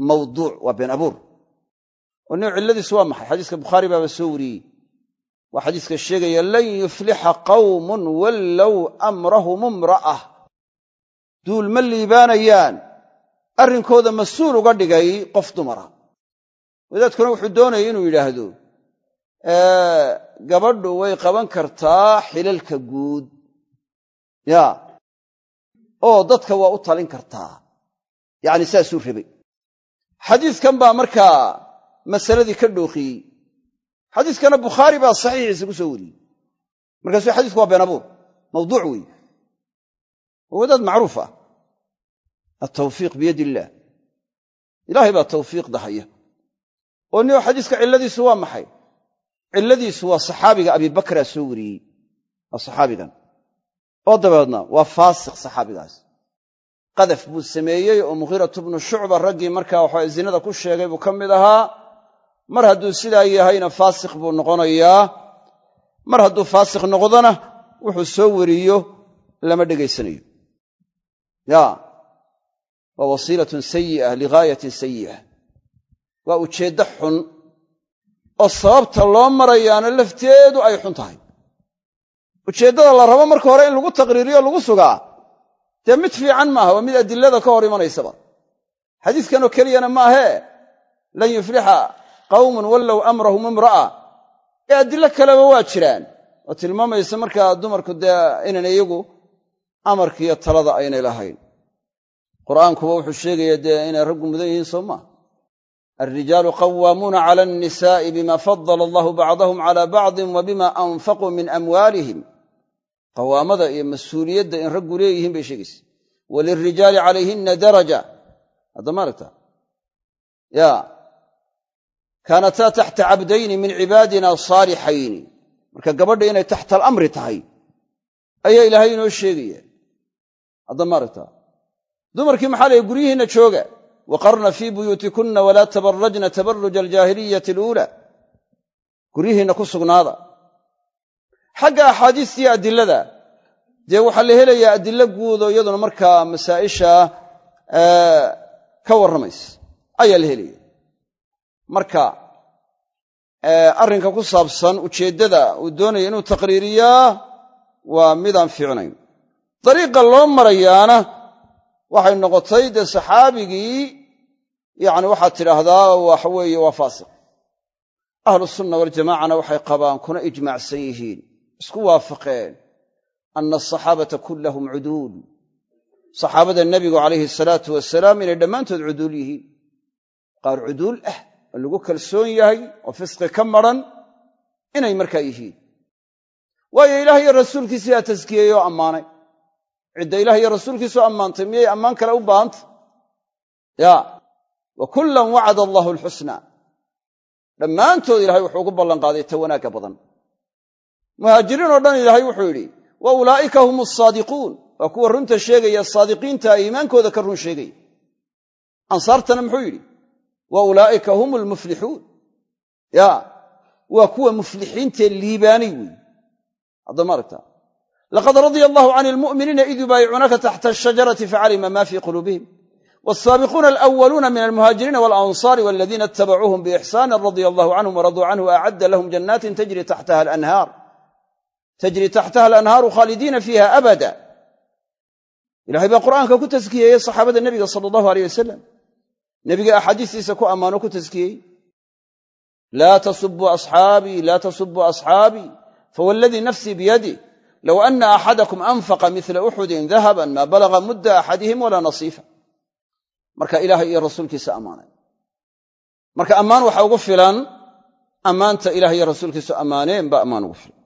mawduuc waa been abuur. Oo nin cilladiisu waa maxay? Xadiiska bukhaari baaba soo wariyey. Waa xadiiska sheegaya lan yuflixa qawmun wallow amrahum duul ma liibaanayaan. Arrinkooda mas'uul uga dhigay qof dumara wadaadkuna wuxuu doonayay inuu yidhaahdo gabadhu way qaban kartaa xilalka guud. Ya. Oo dadka waa u talin kartaa. Yacni saasuu rabay. Xadiiskan baa markaa masaladii ka dhooqiyey. Xadiiskana bukhaari baa saxiixiisa ku soo wariyey. Markaasuu xadiisku waa been abuur mawduuc weeye waa wadaad macruuf ah. Altawfiiq biyadi illaah ilaahay baa tawfiiqda haya oo nio xadiiska cilladiisu waa maxay? Cilladiisu waa saxaabiga abibakraa soo wariyey waa saxaabigan. Oo dabeedna waa faasiq saxaabigaas. Qadaf buu sameeyey oo mughiiratu bnu shucba raggii markaa waxaa zinada ku sheegay buu ka mid ahaa. Mar hadduu sidaa yahayna faasiq buu noqonayaa. Mar hadduu faasiq noqdona wuxuu soo wariyo lama dhegaysanayo ya waa wasiilatun sayi'a ligaayatin sayi'a waa ujeeddo xun oo sababta loo marayaana lafteedu ay xun tahay. Ujeeddada la rabo marka hore in lagu taqriiriyo lagu sugaa dee mid fiican maaha waa mid adilada ka hor imanaysaba. Xadiiskanoo keliyana maahee lan yuflixa qawmun wallow amrahum imra'a. Ee adilo kaleba waa jiraan. Oo tilmaamaysa markaa dumarku dee inan iyagu amarkiiyo talada aynay lahayn. Qur'aankuba wuxuu sheegaya dee inay raggu mudan yihiin soo maa alrijaalu qawaamuuna cala annisaa'i bima fadala allahu bacdahum cala bacdin wa bima anfaquu min amwaalihim qawaamada iyo mas'uuliyadda in raggu leeyihiin bay sheegaysa walilrijaali calayhinna daraja hadda maaragta ya kaanataa taxta cabdayni min cibaadina saalixayni marka gabadha inay taxta alamri tahay ayaa ilaahay inoo sheegaya hadda maaragta dumarkii maxaa layihi guryihiinna waqarna fii buyuutikunna walaa tabarajna tabaruja aljaahiliyati aluula guryihiinna ku sugnaada xagga axaadiistiiyo adilada dee waxaa la helayaa adilo guudo iyaduna markaa masaa'isha ka warramaysa ayaa la helaya marka arrinka ku saabsan ujeeddada uu doonaya inuu taqriiriyaa waa midaan fiicnayn dariiqa loo marayaana waxay noqotay dee saxaabigii yacni waxaad tidhaahdaa waxa weeye waa faasiq. Ahlusunna waljamacana waxay qabaan kuna ijmaacsan yihiin isku waafaqeen ana asaxaabata kullahum cuduul. Saxaabada nebigu calayhi salaatu wasalaam inay dhammaantood cuduul yihiin. Qaar cuduul ah oo lagu kalsoon yahay oo fisqi ka maran inay markaa yihiin. Waayo ilaah iyo rasuulkiisiyaa taskiyeeyey oo ammaanay cidda ilah iyo rasuulkiisu ammaantay miyay ammaan kale u baahantay? Ya wa kullan wacada allahu alxusna. Dhammaantood ilahay wuxuu ugu ballanqaaday ta wanaagga badan. Muhaajiriin oo dhan ilaahay wuxuu yidhi wa ulaa'ika hum asaadiquun waa kuwa runta sheegaya saadiqiinta iimaankooda ka run sheegaya ansaartana muxuu yidhi wa ulaa'ika hum almuflixuun ya waa kuwa muflixiintee liibaanay weeye hadda maaragta laqad radia allahu can almu'miniina id yubaayicuunaka taxta ashajarati facalima ma fii quluubihim wsaabiquuna alwaluuna min almuhaajiriina walansaari waladiina itabacuuhum biixsaani radia allahu canhum waraduu canhu acadda lahum janaatin tajri taxtaha alanhaaru khaalidiina fiiha abada ilahay baa qur'aanka ku taskiyeeyey saxaabada nebiga sala allahu aleyh wasalam nebiga axaadiistiisa ku ammaano ku taskiyey laa tasubuu asxaabii laa tasubuu asxaabii fawaaladii nafsii biyadih low ana axadakum anfaqa mila uxudin dahaban maa balaga mudda axadihim walaa nasiifa marka ilaahay iyo rasuulkiisa ammaanay marka ammaan waxa ugu filan ammaanta ilaah iyo rasuulkiisu ammaaneen baa ammaan ugu filan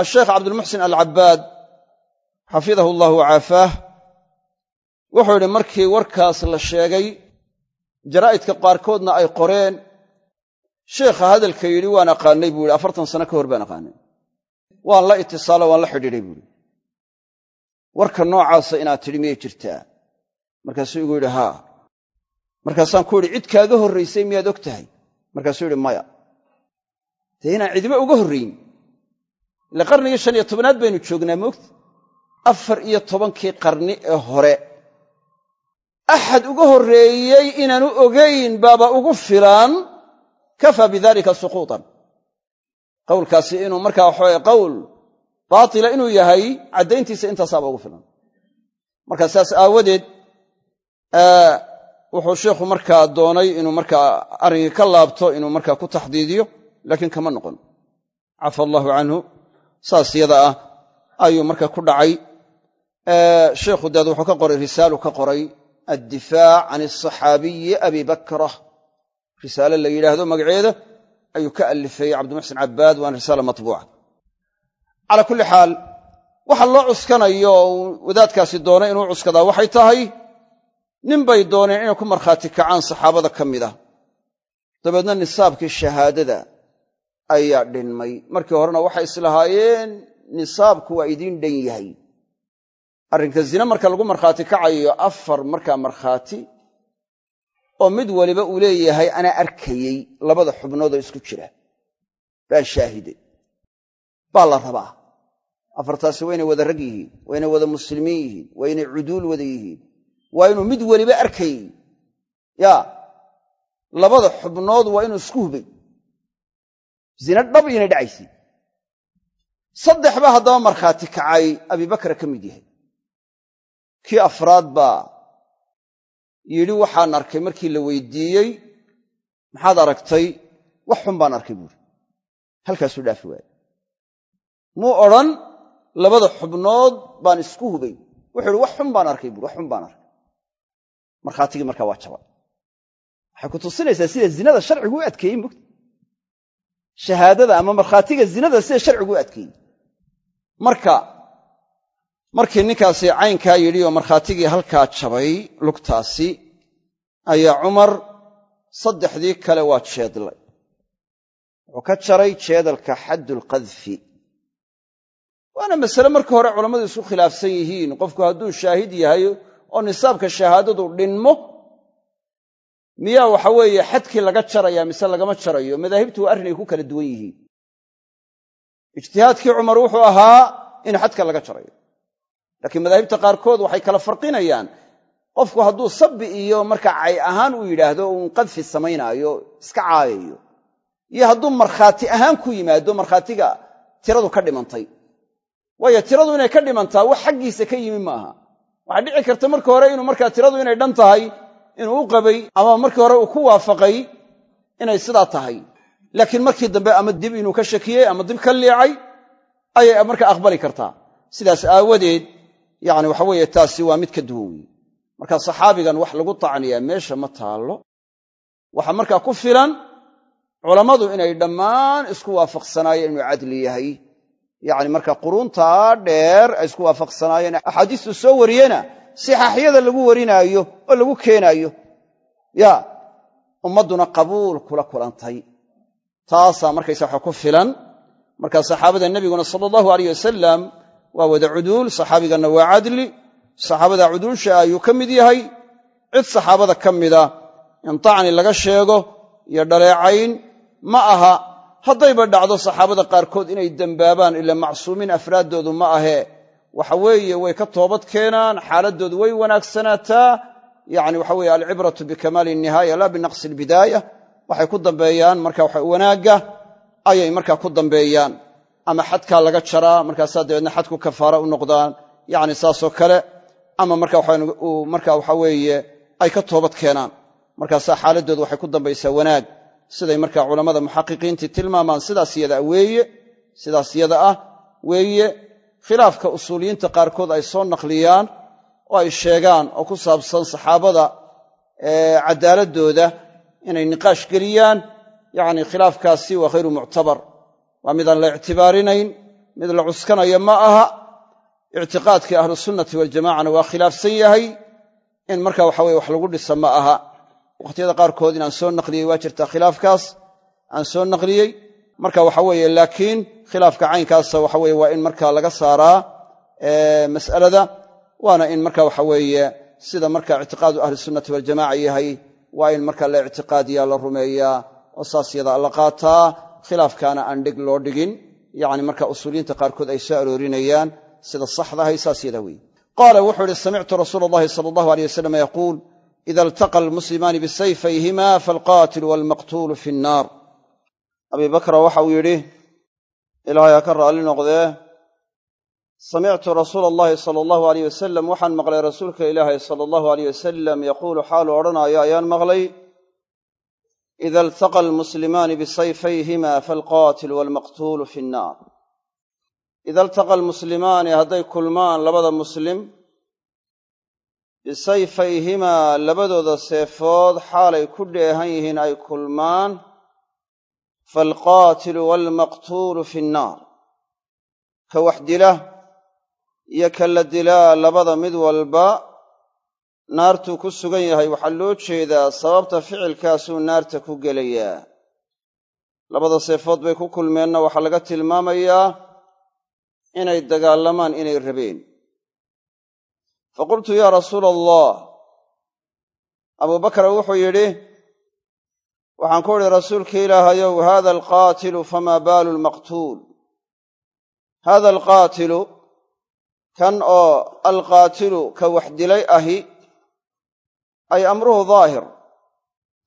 asheekh cabdulmuxsin alcabaad xafidahu allahu wacaafaah wuxuu yidhi markii warkaas la sheegay jaraa'idka qaarkoodna ay qoreen sheekha hadalka yidhi waan aqaanay buu yidhi afartan sano ka baan aqaanay waan la itisaalo waan la xidhiidhay buuhi warka noocaasa inaad tidhi miyay jirtaa. Markaasuu igu yidhi haa. Markaasaan ku yidhi cid kaaga horraysay miyaad og tahay? Markaasuu yidhi maya. Dee inaan cidiba uga horrayn ile qarnigii shan iyo tobnaad baynu joognaa moogta? Afar iyo tobankii qarni ee hore. Axad uga horreeyey inaanu ogayn baaba ugu filan kafaa bidalika suquutan qowlkaasi inuu markaa waxaweye qowl baatila inuu yahay caddayntiisa intaasaaba ugu filan. Marka saas aawadeed wuxuu sheikhu markaa doonay inuu markaa arrinkii ka laabto inuu markaa ku taxdiidiyo laakiin kama noqon. Cafa allaahu canhu saas yada ah ayuu markaa ku dhacay. Sheikhu deed wuxuu ka qoray risaalu ka qoray addifaac can asaxaabiyi abi bakrah. Risaale la yidhaahdo magaceeda ayuu ka alifay cabdimuxsin cabbaad waana risaala matbuuca. Calaa kulli xaal waxa loo cuskanayo wadaadkaasi doonay inuu cuskadaa waxay tahay nin bay dooneen inay ku markhaati kacaan saxaabada ka mid ah. Dabeedna nisaabkii shahaadada ayaa dhinmay. Markii horena waxay islahaayeen nisaabku waa idiin dhan yahay. Arrinka zine marka lagu markhaati kacayo afar markaa markhaati oo mid waliba uu leeyahay anaa arkayey labada xubnoodoo isku jira. Baan shaahiday baa la rabaa. Afartaasi waa inay wada rag yihiin waa inay wada muslimiin yihiin waa inay cuduul wada yihiin. Waa inuu mid weliba arkayey. Yaa labada xubnood waa inuu isku hubay. Zine dhab inay dhacaysay saddex baa haddaba markhaati kacay abibakra ka mid yahay. Kii afraad baa yidhi waxaan arkay markii la weydiiyey maxaad aragtay? Wax xun baan arkay buuri halkaasuu dhaafi waaye muu odhan labada xubnood baan isku hubay. Wuxuu ihi wax xun baan arkay buuri wax xun baan arkay. Markhaatigii markaa waa jabay waxay ku tusinaysaa sida zinada sharcigu u adkeeyey mogta shahaadada ama markhaatiga zinada sida sharcigu u adkeeyey. Marka markii ninkaasi caynkaa yidhi oo markhaatigii halkaa jabay lugtaasi ayaa cumar saddexdii kale waa jeedlay. Wuxuu ka jaray jeedalka xaddulqadfi waana masale marka hore culammadu isku khilaafsan yihiin. Qofku hadduu shaahid yahay oo nisaabka shahaadadu dhinmo miyaa waxa weeye xadkii laga jaraya mise lagama jarayo? Madaahibtu waa arrinay ku kala duwan yihiin. Ijtihaadkii cumar wuxuu ahaa in xadka laga jarayo laakiin madaahibta qaarkood waxay kala farqinayaan. Qofku hadduu sabbi iyo marka cay ahaan uu yidhaahdo uun qadfi samaynaayo iska caayayo. Iyo hadduu markhaati ahaan ku yimaado markhaatiga tiradu ka dhimantay. Waayo tiradu inay ka dhimantaa wax xaggiisa ka yimi maaha. Waxaa dhici karta marka hore inuu markaa tiradu inay dhan tahay inuu u qabay ama markii hore uu ku waafaqay inay sidaa tahay. Laakiin markii dambe ama dib inuu ka shakiyey ama dib ka liicay ayay markaa aqbali kartaa. Sidaas aawadeed yacni waxa weeye taasi waa mid ka duwan. Weeye marka saxaabigan wax lagu tacniyaa meesha ma taallo. Waxaa markaa ku filan culammadu inay dhammaan isku waafaqsanaayeen inuu cadli yahay. Yacni marka quruntaa dheer ay isku waafaqsanaayeen axaadiistu soo wariyena sixaaxyada lagu warinaayo oo lagu keenaayo. Ya ummadduna qabuul kula kulantay. Taasaa markaysa waxa ku filan. Marka saxaabada nebiguna sala allahu alayh wasalam waa wada cuduul saxaabiganna waa cadli. Saxaabada cuduulsha ayuu ka mid yahay. Cid saxaabada ka mida in tacni laga sheego iyo dhaleecayn ma aha. Haddayba dhacdo saxaabada qaarkood inay dembaabaan ila macsuumiin afraaddoodu ma ahee waxa weeye way ka toobad keenaan xaaladdoodu way wanaagsanaataa yacni waxa weeye alcibratu bikamaali nihaaya laa binaqsi albidaaya. Waxay ku dambeeyaan marka waxa wanaagga ayay markaa ku dambeeyaan ama xadkaa laga jaraa markaasaa dabeedna xadku kafaara u noqdaan yacni saasoo kale ama marka uu marka waxa weeye ay ka toobad keenaan. Markaasaa xaaladdoodu waxay ku dambaysaa wanaag. Siday marka culammada muxaqiqiintii tilmaamaan sidaas yada weeye sidaas yada ah weeye khilaafka usuuliyiinta qaarkood ay soo naqliyaan oo ay sheegaan oo ku saabsan saxaabada cadaaladooda inay niqaash geliyaan yacni khilaafkaasi waa khayru muctabar waa midaan la ictibaarinayn mid la cuskanaya ma aha. Ictiqaadkii ahlusunnati waljamacana waa khilaafsan yahay. In marka waxa weye wax lagu dhisa ma aha. Wakhtiyada qaarkood inaan soo naqliyey waa jirtaa khilaafkaas. Aan soo naqliyey. Marka waxa weeye laakiin khilaafka caynkaasa waxa weye waa in marka laga saaraa mas'alada. Waana in marka waxa weeye sida marka ictiqaadu ahli sunnati waljamaca yahay waa in marka la ictiqaadiyaa la rumeeyaa oo saas yadaa la qaataa khilaafkaana aan dhig loo dhigin yacni marka usuuliyiinta qaarkood ay soo aroorinayaan sida saxdahay saas yadaa weeye qaala wuxuu ihi samictu rasuula allahi sala allahu aleyh wasalam yaquul ida iltaqa almuslimaani bisayfayhima faalqaatilu waalmaqtuulu fi nnaar abi bakra waxa uu yidhi ilaahay ha ka raalli noqdee samictu rasuula allahi sala allahu aleyh wasalam waxaan maqlay rasuulka ilaahay sala allahu aleyh wasalam yaquulu xaalu odhanaayo ayaan maqlay ida iltaqa almuslimaani bisayfayhima faalqaatilu waalmaqtuulu fi nnaar ida iltaqa almuslimaani hadday kulmaan labada muslim bisayfayhimaa labadooda seefood xaalay ku dheehan yihiin ay kulmaan faalqaatilu waalmaqtuulu fi nnaar ka wax dila iyo ka la dilaa labada mid walba naartuu ku sugan yahay waxaa loo jeedaa sababta ficilkaasuu naarta ku gelayaa labada seefood bay ku kulmeenna waxaa laga tilmaamayaa inay dagaalamaan inay rabeen. Faqultu yaa rasuula allah abuu bakra wuxuu yidhi waxaan ku idhi rasuulka ilaahayow haada alqaatilu famaa baalu lmaqtuul haada alqaatilu kan oo alqaatilu ka wax dilay ahi ay amruhu daahir.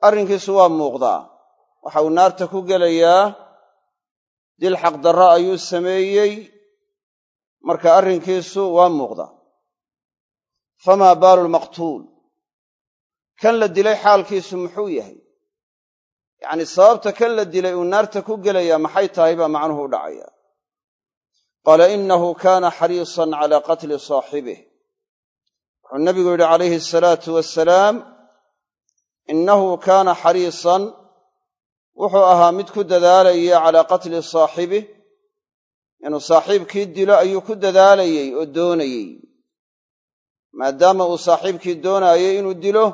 Arrinkiisu waa muuqdaa. Waxa uu naarta ku gelayaa dil xaqdarra ayuu sameeyey. Marka arrinkiisu waa muuqdaa. Famaa baalu lmaqtuul kan la dilay xaalkiisu muxuu yahay? Yacnii sababta kan la dilay uu naarta ku gelayaa maxay tahay baa macnuhu u dhacaya. Qaala inahu kaana xariisan calaa qatli saaxibih wuxuu nabigu yidhi calayhi asalaatu wasalaam innahu kaana xariisan. Wuxuu ahaa mid ku dadaalaya calaa qatli saaxibih inuu saaxiibkii dilo ayuu ku dadaalayey oo doonayey maadaama uu saaxiibkii doonaayay inuu dilo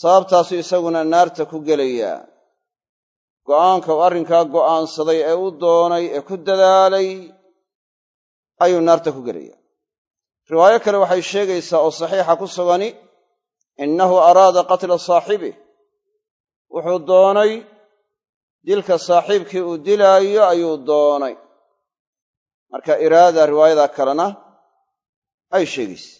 sababtaasu isaguna naarta ku gelayaa. Go'aanka uu arrinkaa go'aansaday ee u doonay ee ku dadaalay ayuu naarta ku gelayaa riwaayo kale waxay sheegaysaa oo saxiixa ku sugani innahu araada qatla saaxibih wuxuu doonay dilka saaxiibkii uu dilaayo ayuu doonay. Marka iraada riwaayada kalena ay sheegaysa.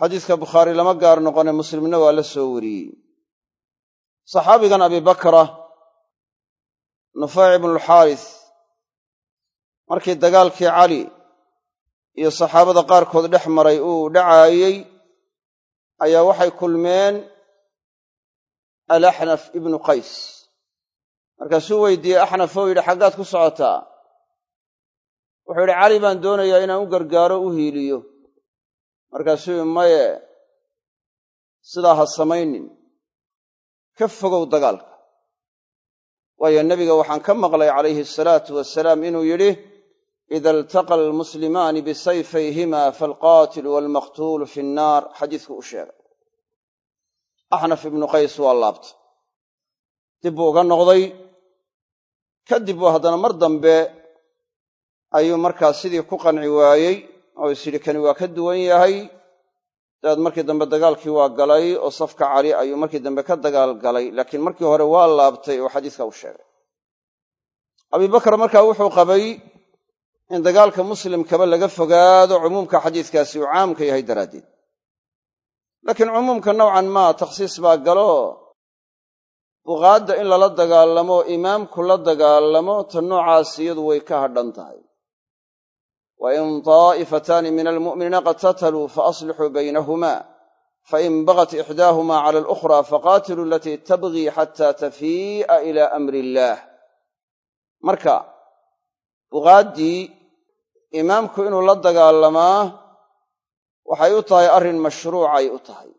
Xadiiska bukhaari lama gaar noqone muslimna waa la soo wariyey. Saxaabigan abibakra nufayc ibnulxaaris markii dagaalkii cali iyo saxaabada qaarkood dhex maray uu dhacaayey ayaa waxay kulmeen alaxnaf ibnu qays. Markaasuu weydiiyey axnaf oo yidhi xaggaad ku socotaa. Wuxuu yidhi cali baan doonayaa inaan u gargaaro u hiiliyo. Markaasuu yidhi maye sidaa ha samaynin. Ka fogow dagaalka. Waayo nebiga waxaan ka maqlay calayhi asalaatu wasalaam inuu yidhi ida iltaqa almuslimaani bisayfayhima faalqaatilu waalmaqtuulu fi nnaar xadiisku u sheegay axnaf ibnu qays waa laabtay dib buu uga noqday kadib buu haddana mar dambe ayuu markaa sidii ku qanci waayey oo is kani waa ka duwan yahay dabeed markii dambe dagaalkii waa galay oo safka cali ayuu markii dambe ka dagaal galay laakiin markii hore waa laabtay oo xadiiska u sheegay abibakar markaa wuxuu qabay in dagaalka muslimkaba laga fogaado cumuumka xadiiskaasi uu caamka yahay daraaddeed. Laakiin cumuumka nowcan maa takhsiis baa galo. Buqaadda in lala dagaalamo imaamku la dagaalamo ta noocaas iyadu way ka hadhan tahay. Wa in taa'ifataani min almu'miniina qatataluu faaslixuu baynahuma fain bagat ixdaahuma cala alukhra faqaatiluu alatii tabgii xataa tafii'a ila amri illaah marka buqaaddii imaamku inuu la dagaalamaa waxay u tahay arrin mashruucay u tahay.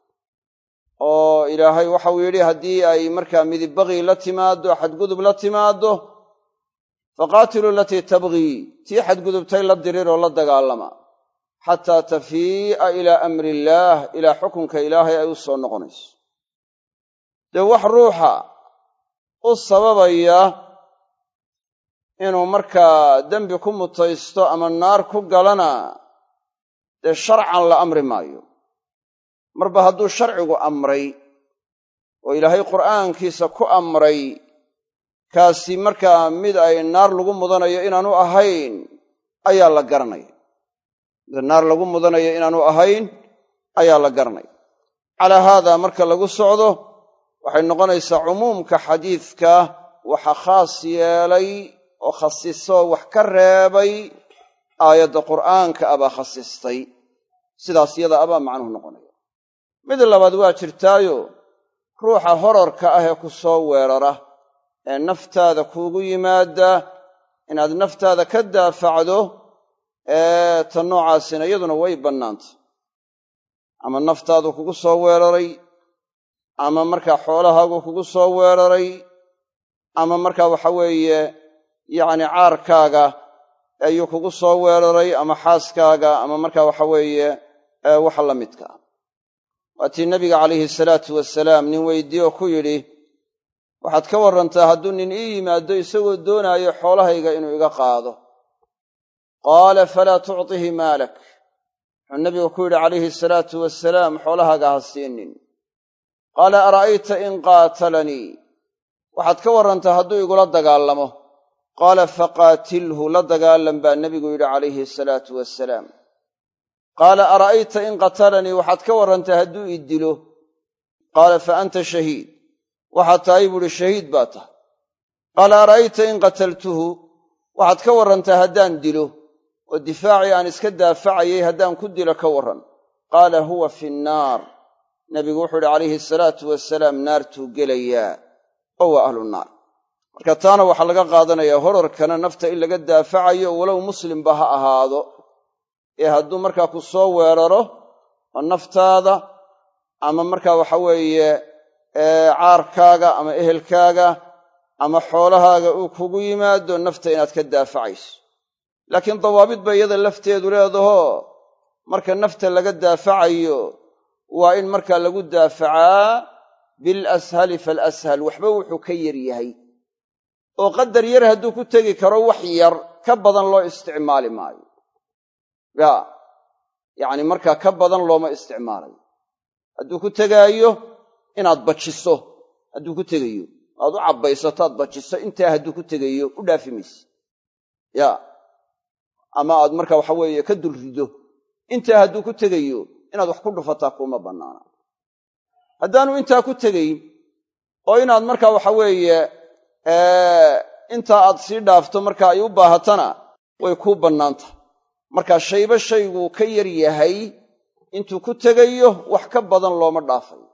Oo ilaahay waxau yidhi haddii ay markaa midibaqii la timaaddo xadgudub la timaaddo faqaatiluu alatii tabgii tii xadgudubtay la diriroo la dagaalama xataa tafii'a ilaa amri illaah ilaa xukunka ilaahay ay u soo noqonayso. Dee wax ruuxa u sababaya inuu markaa dembi ku mutaysto ama naar ku galana dee sharcan la amri maayo. Marba hadduu sharcigu amray oo ilaahay qur'aankiisa ku amray kaasi markaa mid ay naar lagu mudanayo inaanu ahayn ayaa la garanaya. Mid naar lagu mudanayo inaanu ahayn ayaa la garanaya. Calaa haada marka lagu socdo waxay noqonaysaa cumuumka xadiidka waxa khaas yeelay oo khasisoo wax ka reebay aayadda qur'aanka abaa khasistay sidaas yada abaa macnuhu noqonaya. Mid labaad waa jirtaayo ruuxa horarka ah ee ku soo weerara ee naftaada kuugu yimaada inaad naftaada ka daafacdo ee ta noocaasina iyaduna way bannaantay ama naftaadu kugu soo weeraray ama markaa xoolahaagu kugu soo weeraray ama markaa waxa weeye yacni caarkaaga ayuu kugu soo weeraray ama xaaskaaga ama markaa waxa weeye waxa la midka. Waatii nabiga calayhi salaatu wasalaam nin weydiiye ku yidhi waxaad ka warrantaa hadduu nin ii yimaado isagoo doonaayo xoolahayga inuu iga qaado. Qaala falaa tuctihi maalak. Wuxuu nabigu ku yidhi calayhi salaatu wasalaam xoolahaaga ha siinin. Qaala ara'ayta in qaatalanii waxaad ka warrantaa hadduu igula dagaalamo qaala faqaatilhu la dagaalam baa nebigu yidhi calayhi salaatu wasalaam qaala ara'ayta in qatalanii waxaad ka warrantaa hadduu i dilo. Qaala fa anta shahiid. Waxaad tahay buuhi shahiid baa tahay. Qaala ara'ayta in qataltuhu? Waxaad ka warrantaa haddaan dilo. Oo difaacii aan iska daafacayay haddaan ku dilo ka warran. Qaala huwa fi nnaar nebigu wuxuu idhi calayhi salaatu wasalaam naartuu gelayaa. Oo waa ahlu naar marka taana waxaa laga qaadanayaa horarkana nafta in laga daafacayo walow muslimba ha ahaado. Ee hadduu markaa ku soo weeraro oo naftaada ama markaa waxa weeye caarkaaga ama ehelkaaga ama xoolahaaga uu kugu yimaado nafta inaad ka daafacayso. Laakiin dawaabid ba iyada lafteedu leedaho. Marka nafta laga daafacayo waa in markaa lagu daafacaa bilashali falashal waxba wuxuu ka yar yahay oo qadar yar hadduu ku tegi karo wax yar ka badan loo isticmaali maayo. Ya yacni markaa ka badan looma isticmaalayo hadduu ku tegaayo inaad bajiso hadduu ku tegayo. Aad u cabbaysato aad bajiso intaa hadduu ku tegayo u dhaafi mayse ya ama aad marka waxa weeye ka dul rido. Intaa hadduu ku tegayo inaad wax ku dhufataa kuuma bannaana. Haddaanu intaa ku tegayn oo inaad marka waxa weeye intaa aad sii dhaafto marka ay u baahatana way kuu bannaantah marka shayba shayguu ka yar yahay intuu ku tegayo wax ka badan looma dhaafayo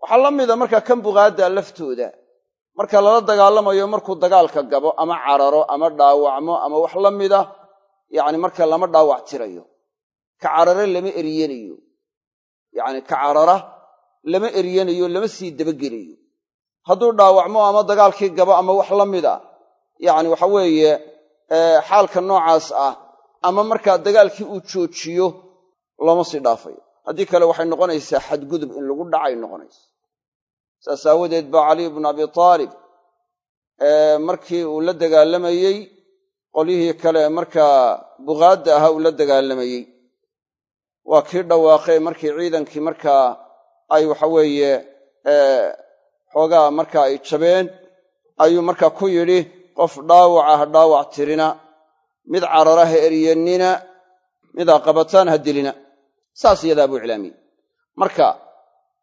waxaa la mida marka kan buqaadda laftooda. Marka lala dagaalamayo markuu dagaalka gabo ama cararo ama dhaawacmo ama wax la mida yacni marka lama dhaawac tirayo. Ka carare lama eryanayo yacni ka carara lama eryanayo lama sii dabagelayo hadduu dhaawacmo ama dagaalkii gabo ama wax la mida yacni waxa weeye xaalka noocaas ah ama markaa dagaalkii uu joojiyo looma sii dhaafayo haddii kale waxay noqonaysaa xadgudub in lagu dhacay noqonaysa. Saas aawadeed baa caliy bnu abi taalib markii uu la dagaalamayey qolyihii kale markaa buqaadda ahaa uu la dagaalamayey. Waa kii dhawaaqay markii ciidankii markaa ay waxa weeye xoogaa marka ay jabeen ayuu markaa ku yidhi qof dhaawaca ha dhaawac tirina. Mid carara ha eryannina midaa qabataan ha dilina. Saas iyadaa buu iclaamiyey. Marka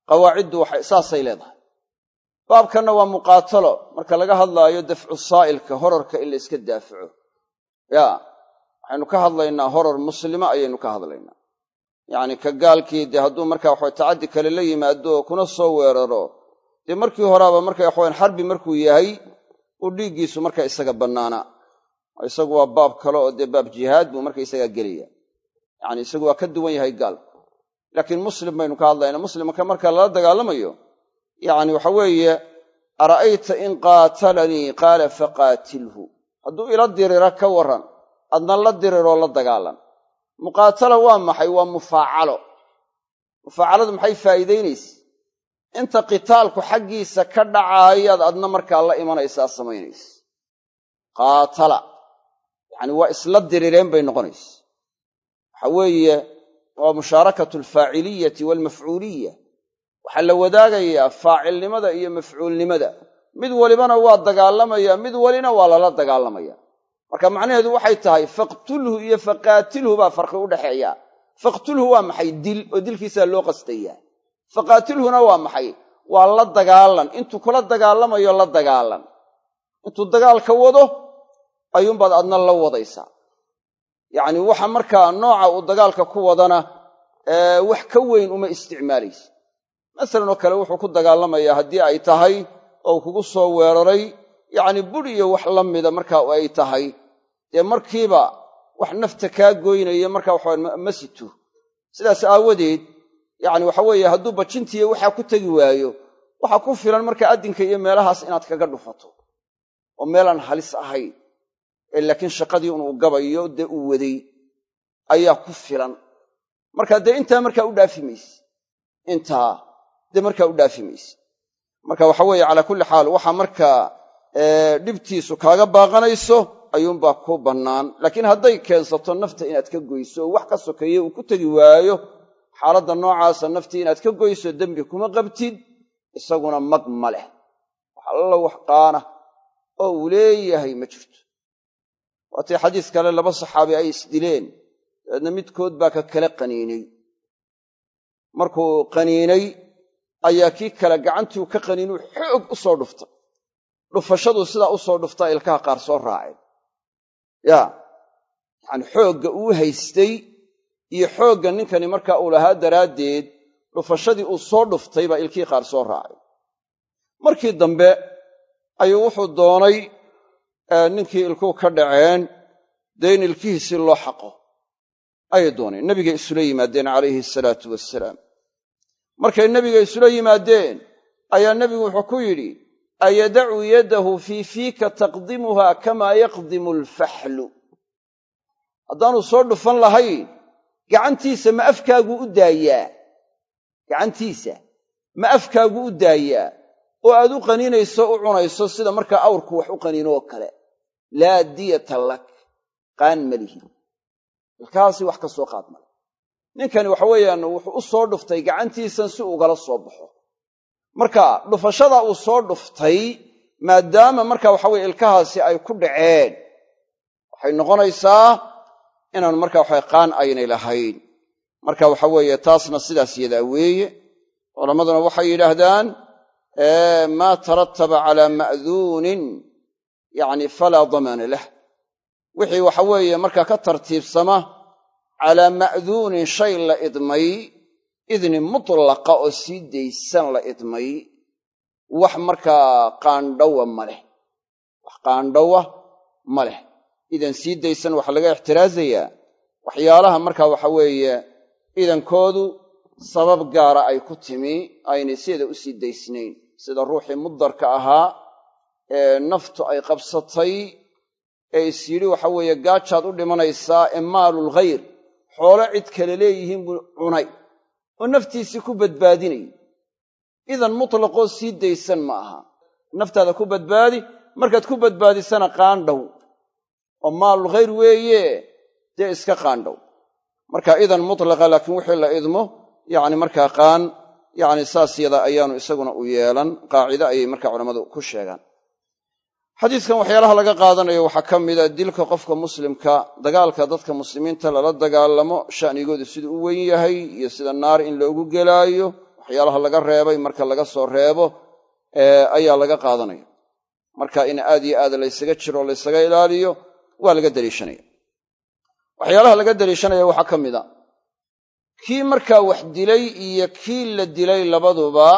qawaaciddu waxay saasay leedahay. Baabkanna waa muqaatalo. Marka laga hadlaayo dafcu saa'ilka horarka in la iska daafaco. Yaa waxaynu ka hadlaynaa horar muslima ayaynu ka hadlaynaa. Yacni ka gaalkii dee hadduu markaa waxawe tacaddi kale la yimaado kuna soo weeraro dee markii horaaba marka waxawayan xarbi markuu yahay uu dhiiggiisu marka isaga bannaanaa isagu waa baab kale oo dee baab jihaad buu marka isagaa gelaya yacni isagu waa ka duwan yahay gaalku laakiin muslim baynu ka hadlaynaa. Muslimka marka lala dagaalamayo yacni waxa weeye ara'ayta in qaatalanii? Qaala faqaatilhu. Hadduu ila dirira ka warran adna la diriroo la dagaalan. Muqaatala waa maxay? Waa mufaacalo. Mufaacaladu maxay faa'iidaynaysa inta qitaalku xaggiisa ka dhacaayaad adna markaa la imanaysaa samaynaysa qaatala. Yacani waa isla dirireen bay noqonaysa waxa weeye waa mushaarakatu alfaaciliyati waalmafcuuliya waxaa la wadaagayaa faacilnimada iyo mafcuulnimada. Mid walibana waa dagaalamaya mid walina waa lala dagaalamaya. Marka macnaheedu waxay tahay faqtulhu iyo faqaatilhu baa farqi u dhexeeya faqtulhu waa maxay? Dil oo dilkiisaa loo qastayaa faqaatilhuna waa maxay? Waa la dagaalan. Intuu kula dagaalamayo la dagaalan. Intuu dagaalka wado ayuunbaad adna la wadaysaa. Yacni waxa markaa nooca uu dagaalka ku wadana wax ka weyn uma isticmaalaysa. Masalan oo kale wuxuu ku dagaalamayaa haddii ay tahay oo kugu soo weeraray yacni buri iyo wax la mida markaa ay tahay. Dee markiiba wax nafta kaa goynaya markaa waxaa ma sito. Sidaas aawadeed yacni waxa weeye hadduu bajintiiyo waxaa ku tegi waayo waxaa ku filan markaa addinka iyo meelahaas inaad kaga dhufato oo meelaan halis ahayn ee laakiin shaqadii inuu gabayo dee uu waday ayaa ku filan. Marka dee intaa markaa u dhaafi mayse intaa dee markaa u dhaafi mayse marka waxa weeye calaa kulli xaal waxaa markaa dhibtiisu kaaga baaqanayso ayuunbaa ku bannaan. Laakiin hadday keensato nafta inaad ka goyso oo wax ka sokeeye uu ku tegi waayo xaaladda noocaasa naftii inaad ka goyso dembi kuma qabtid isaguna mag ma leh. Wax alla wax qaana oo uu leeyahay ma jirto. Waatii xadiis kale laba saxaabi ay isdileen dabeedna midkood baa ka kale qaniinay. Markuu qaniinay ayaa kii kale gacantii uu ka qaniinuu xoog u soo dhuftay. Dhufashaduu sidaa u soo dhuftaa ilkaha qaar soo raaceen. Ya yacani xoogga uu haystay iyo xoogga ninkani markaa uu lahaa daraaddeed dhufashadii uu soo dhuftay baa ilkihii qaar soo raacay. Markii dambe ayuu wuxuu doonay ninkii ilkuhu ka dhaceen dee in ilkihiisii loo xaqo. Ayay dooneen. Nebigay isula yimaadeen calayhi asalaatu wassalaam. Markay nebiga isula yimaadeen ayaa nebigu wuxuu ku yidhi ayadacu yadahu fii fiika taqdimuha kamaa yaqdimu alfaxlu haddaanu soo dhufan lahayn gacantiisa ma afkaaguu u daayaa. Gacantiisa ma afkaaguu u daayaa. Oo aad u qaniinayso u cunayso sida markaa awrku wax u qaniino oo kale. Laa diyata lak. Qaan malihi ilkahaasi wax ka soo qaad male ninkani waxa weeyaan wuxuu u soo dhuftay gacantiisan si ugala soo baxo. Marka dhufashada uu soo dhuftay maadaama marka waxa weye ilkahaasi ay ku dhaceen waxay noqonaysaa inaanu marka waxa qaan aynay lahayn. Marka waxa weeye taasna sidaas yadaa weeye. Culammaduna waxay yidhaahdaan maa tarataba calaa ma'duunin. Yacni falaa damana lah wixii waxa weeye markaa ka tartiibsama calaa ma'duunin shay la idmay idni mutlaqa oo sii daysan la idmay. Wax markaa qaandhawa ma leh. Wax qaandhawa ma leh idan sii daysan waxaa laga ixtiraasayaa waxyaalaha markaa waxa weeye idankoodu sabab gaara ay ku timi aynay sideeda u sii daysnayn. Sida ruuxii mudarka ahaa ee naftu ay qabsatay ee is yidhi waxa weeye gaajaad u dhimanaysaa ee maalul ghayr xoolo cid kale leeyihiin buu cunay oo naftiisii ku badbaadinayay idan mutlaqoo sii daysan ma aha. Naftaada ku badbaadi markaad ku badbaadisana qaandhow oo maalul khayr weeye dee iska qaandhow. Marka idan mutlaqa laakiin wixii la idmo yacni markaa qaan yacni saas yada ayaanu isaguna u yeelan qaacide ayay marka culammadu ku sheegaan. Xadiiskan waxyaalaha laga qaadanayo waxaa ka mida dilka qofka muslimka dagaalka dadka muslimiinta lala dagaalamo sha'nigoodu siduu u weyn yahay iyo sida naar in loogu gelaayo waxyaalaha laga reebay marka laga soo reebo ayaa laga qaadanaya marka in aad iyo aad laysaga jiro laysaga ilaaliyo waa laga daliishanaya waxyaalaha laga daliishanaya waxaa ka mid a. Kii markaa wax dilay iyo kii la dilay labaduba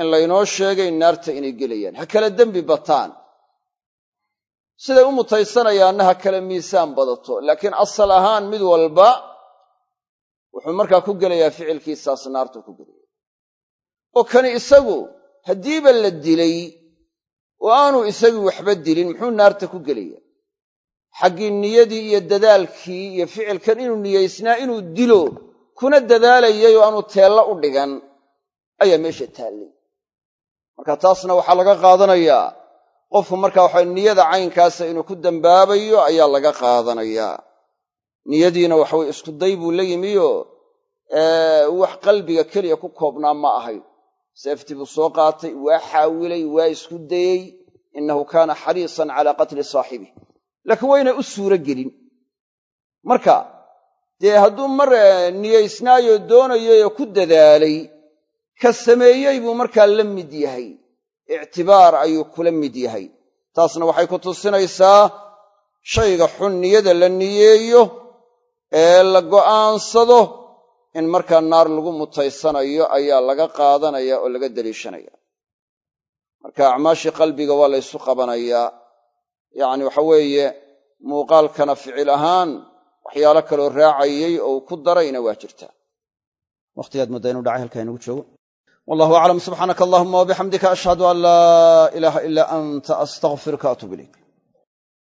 in laynoo sheegay naarta inay gelayaan. Ha kala dembi bataan. Siday u mutaysanayaanna ha kala miisaan badato. Laakiin asal ahaan mid walba wuxuu markaa ku gelayaa ficilkiisaas naartu ku gelaya oo kani isagu haddiiba la dilay oo aanu isagii waxba dilin muxuu naarta ku gelaya xaggii niyadii iyo dadaalkii iyo ficilkan inuu niyaysnaa inuu dilo kuna dadaalayay oo aanu teella u dhigan ayaa meesha taallay marka taasna waxaa laga qaadanayaa qofku marka waxa niyada caynkaasa inuu ku dembaabayo ayaa laga qaadanayaa niyadiina waxaweye isku day buu la yimioo wax qalbiga keliya ku koobnaa ma ahayn seeftii buu soo qaatay waa xaawilay waa isku dayey innahu kaana xariisan calaa qatli saaxibih laakiin wayna u suuro gelin marka dee hadduu mar niyaysnaayo doonayayoo ku dadaalay ka sameeyey buu markaa la mid yahay. Ictibaar ayuu kula mid yahay. Taasna waxay ku tusinaysaa shayga xun niyada la niyeeyo ee la go'aansado in markaa naar lagu mutaysanayo ayaa laga qaadanaya oo laga daliishanaya marka acmaashii qalbiga waa laysu qabanayaa yacni waxa weeye muuqaalkana ficil ahaan waxyaalo kaloo raacayey oo ku darayna waa jirtaa wakhtigaad mudda inu dhacay halkaa inugu joogo. Wallahu aclam subxaanaka allahuma wabixamdika ashhadu an laa ilaaha ilaa anta astaqfiruka atuub ilayk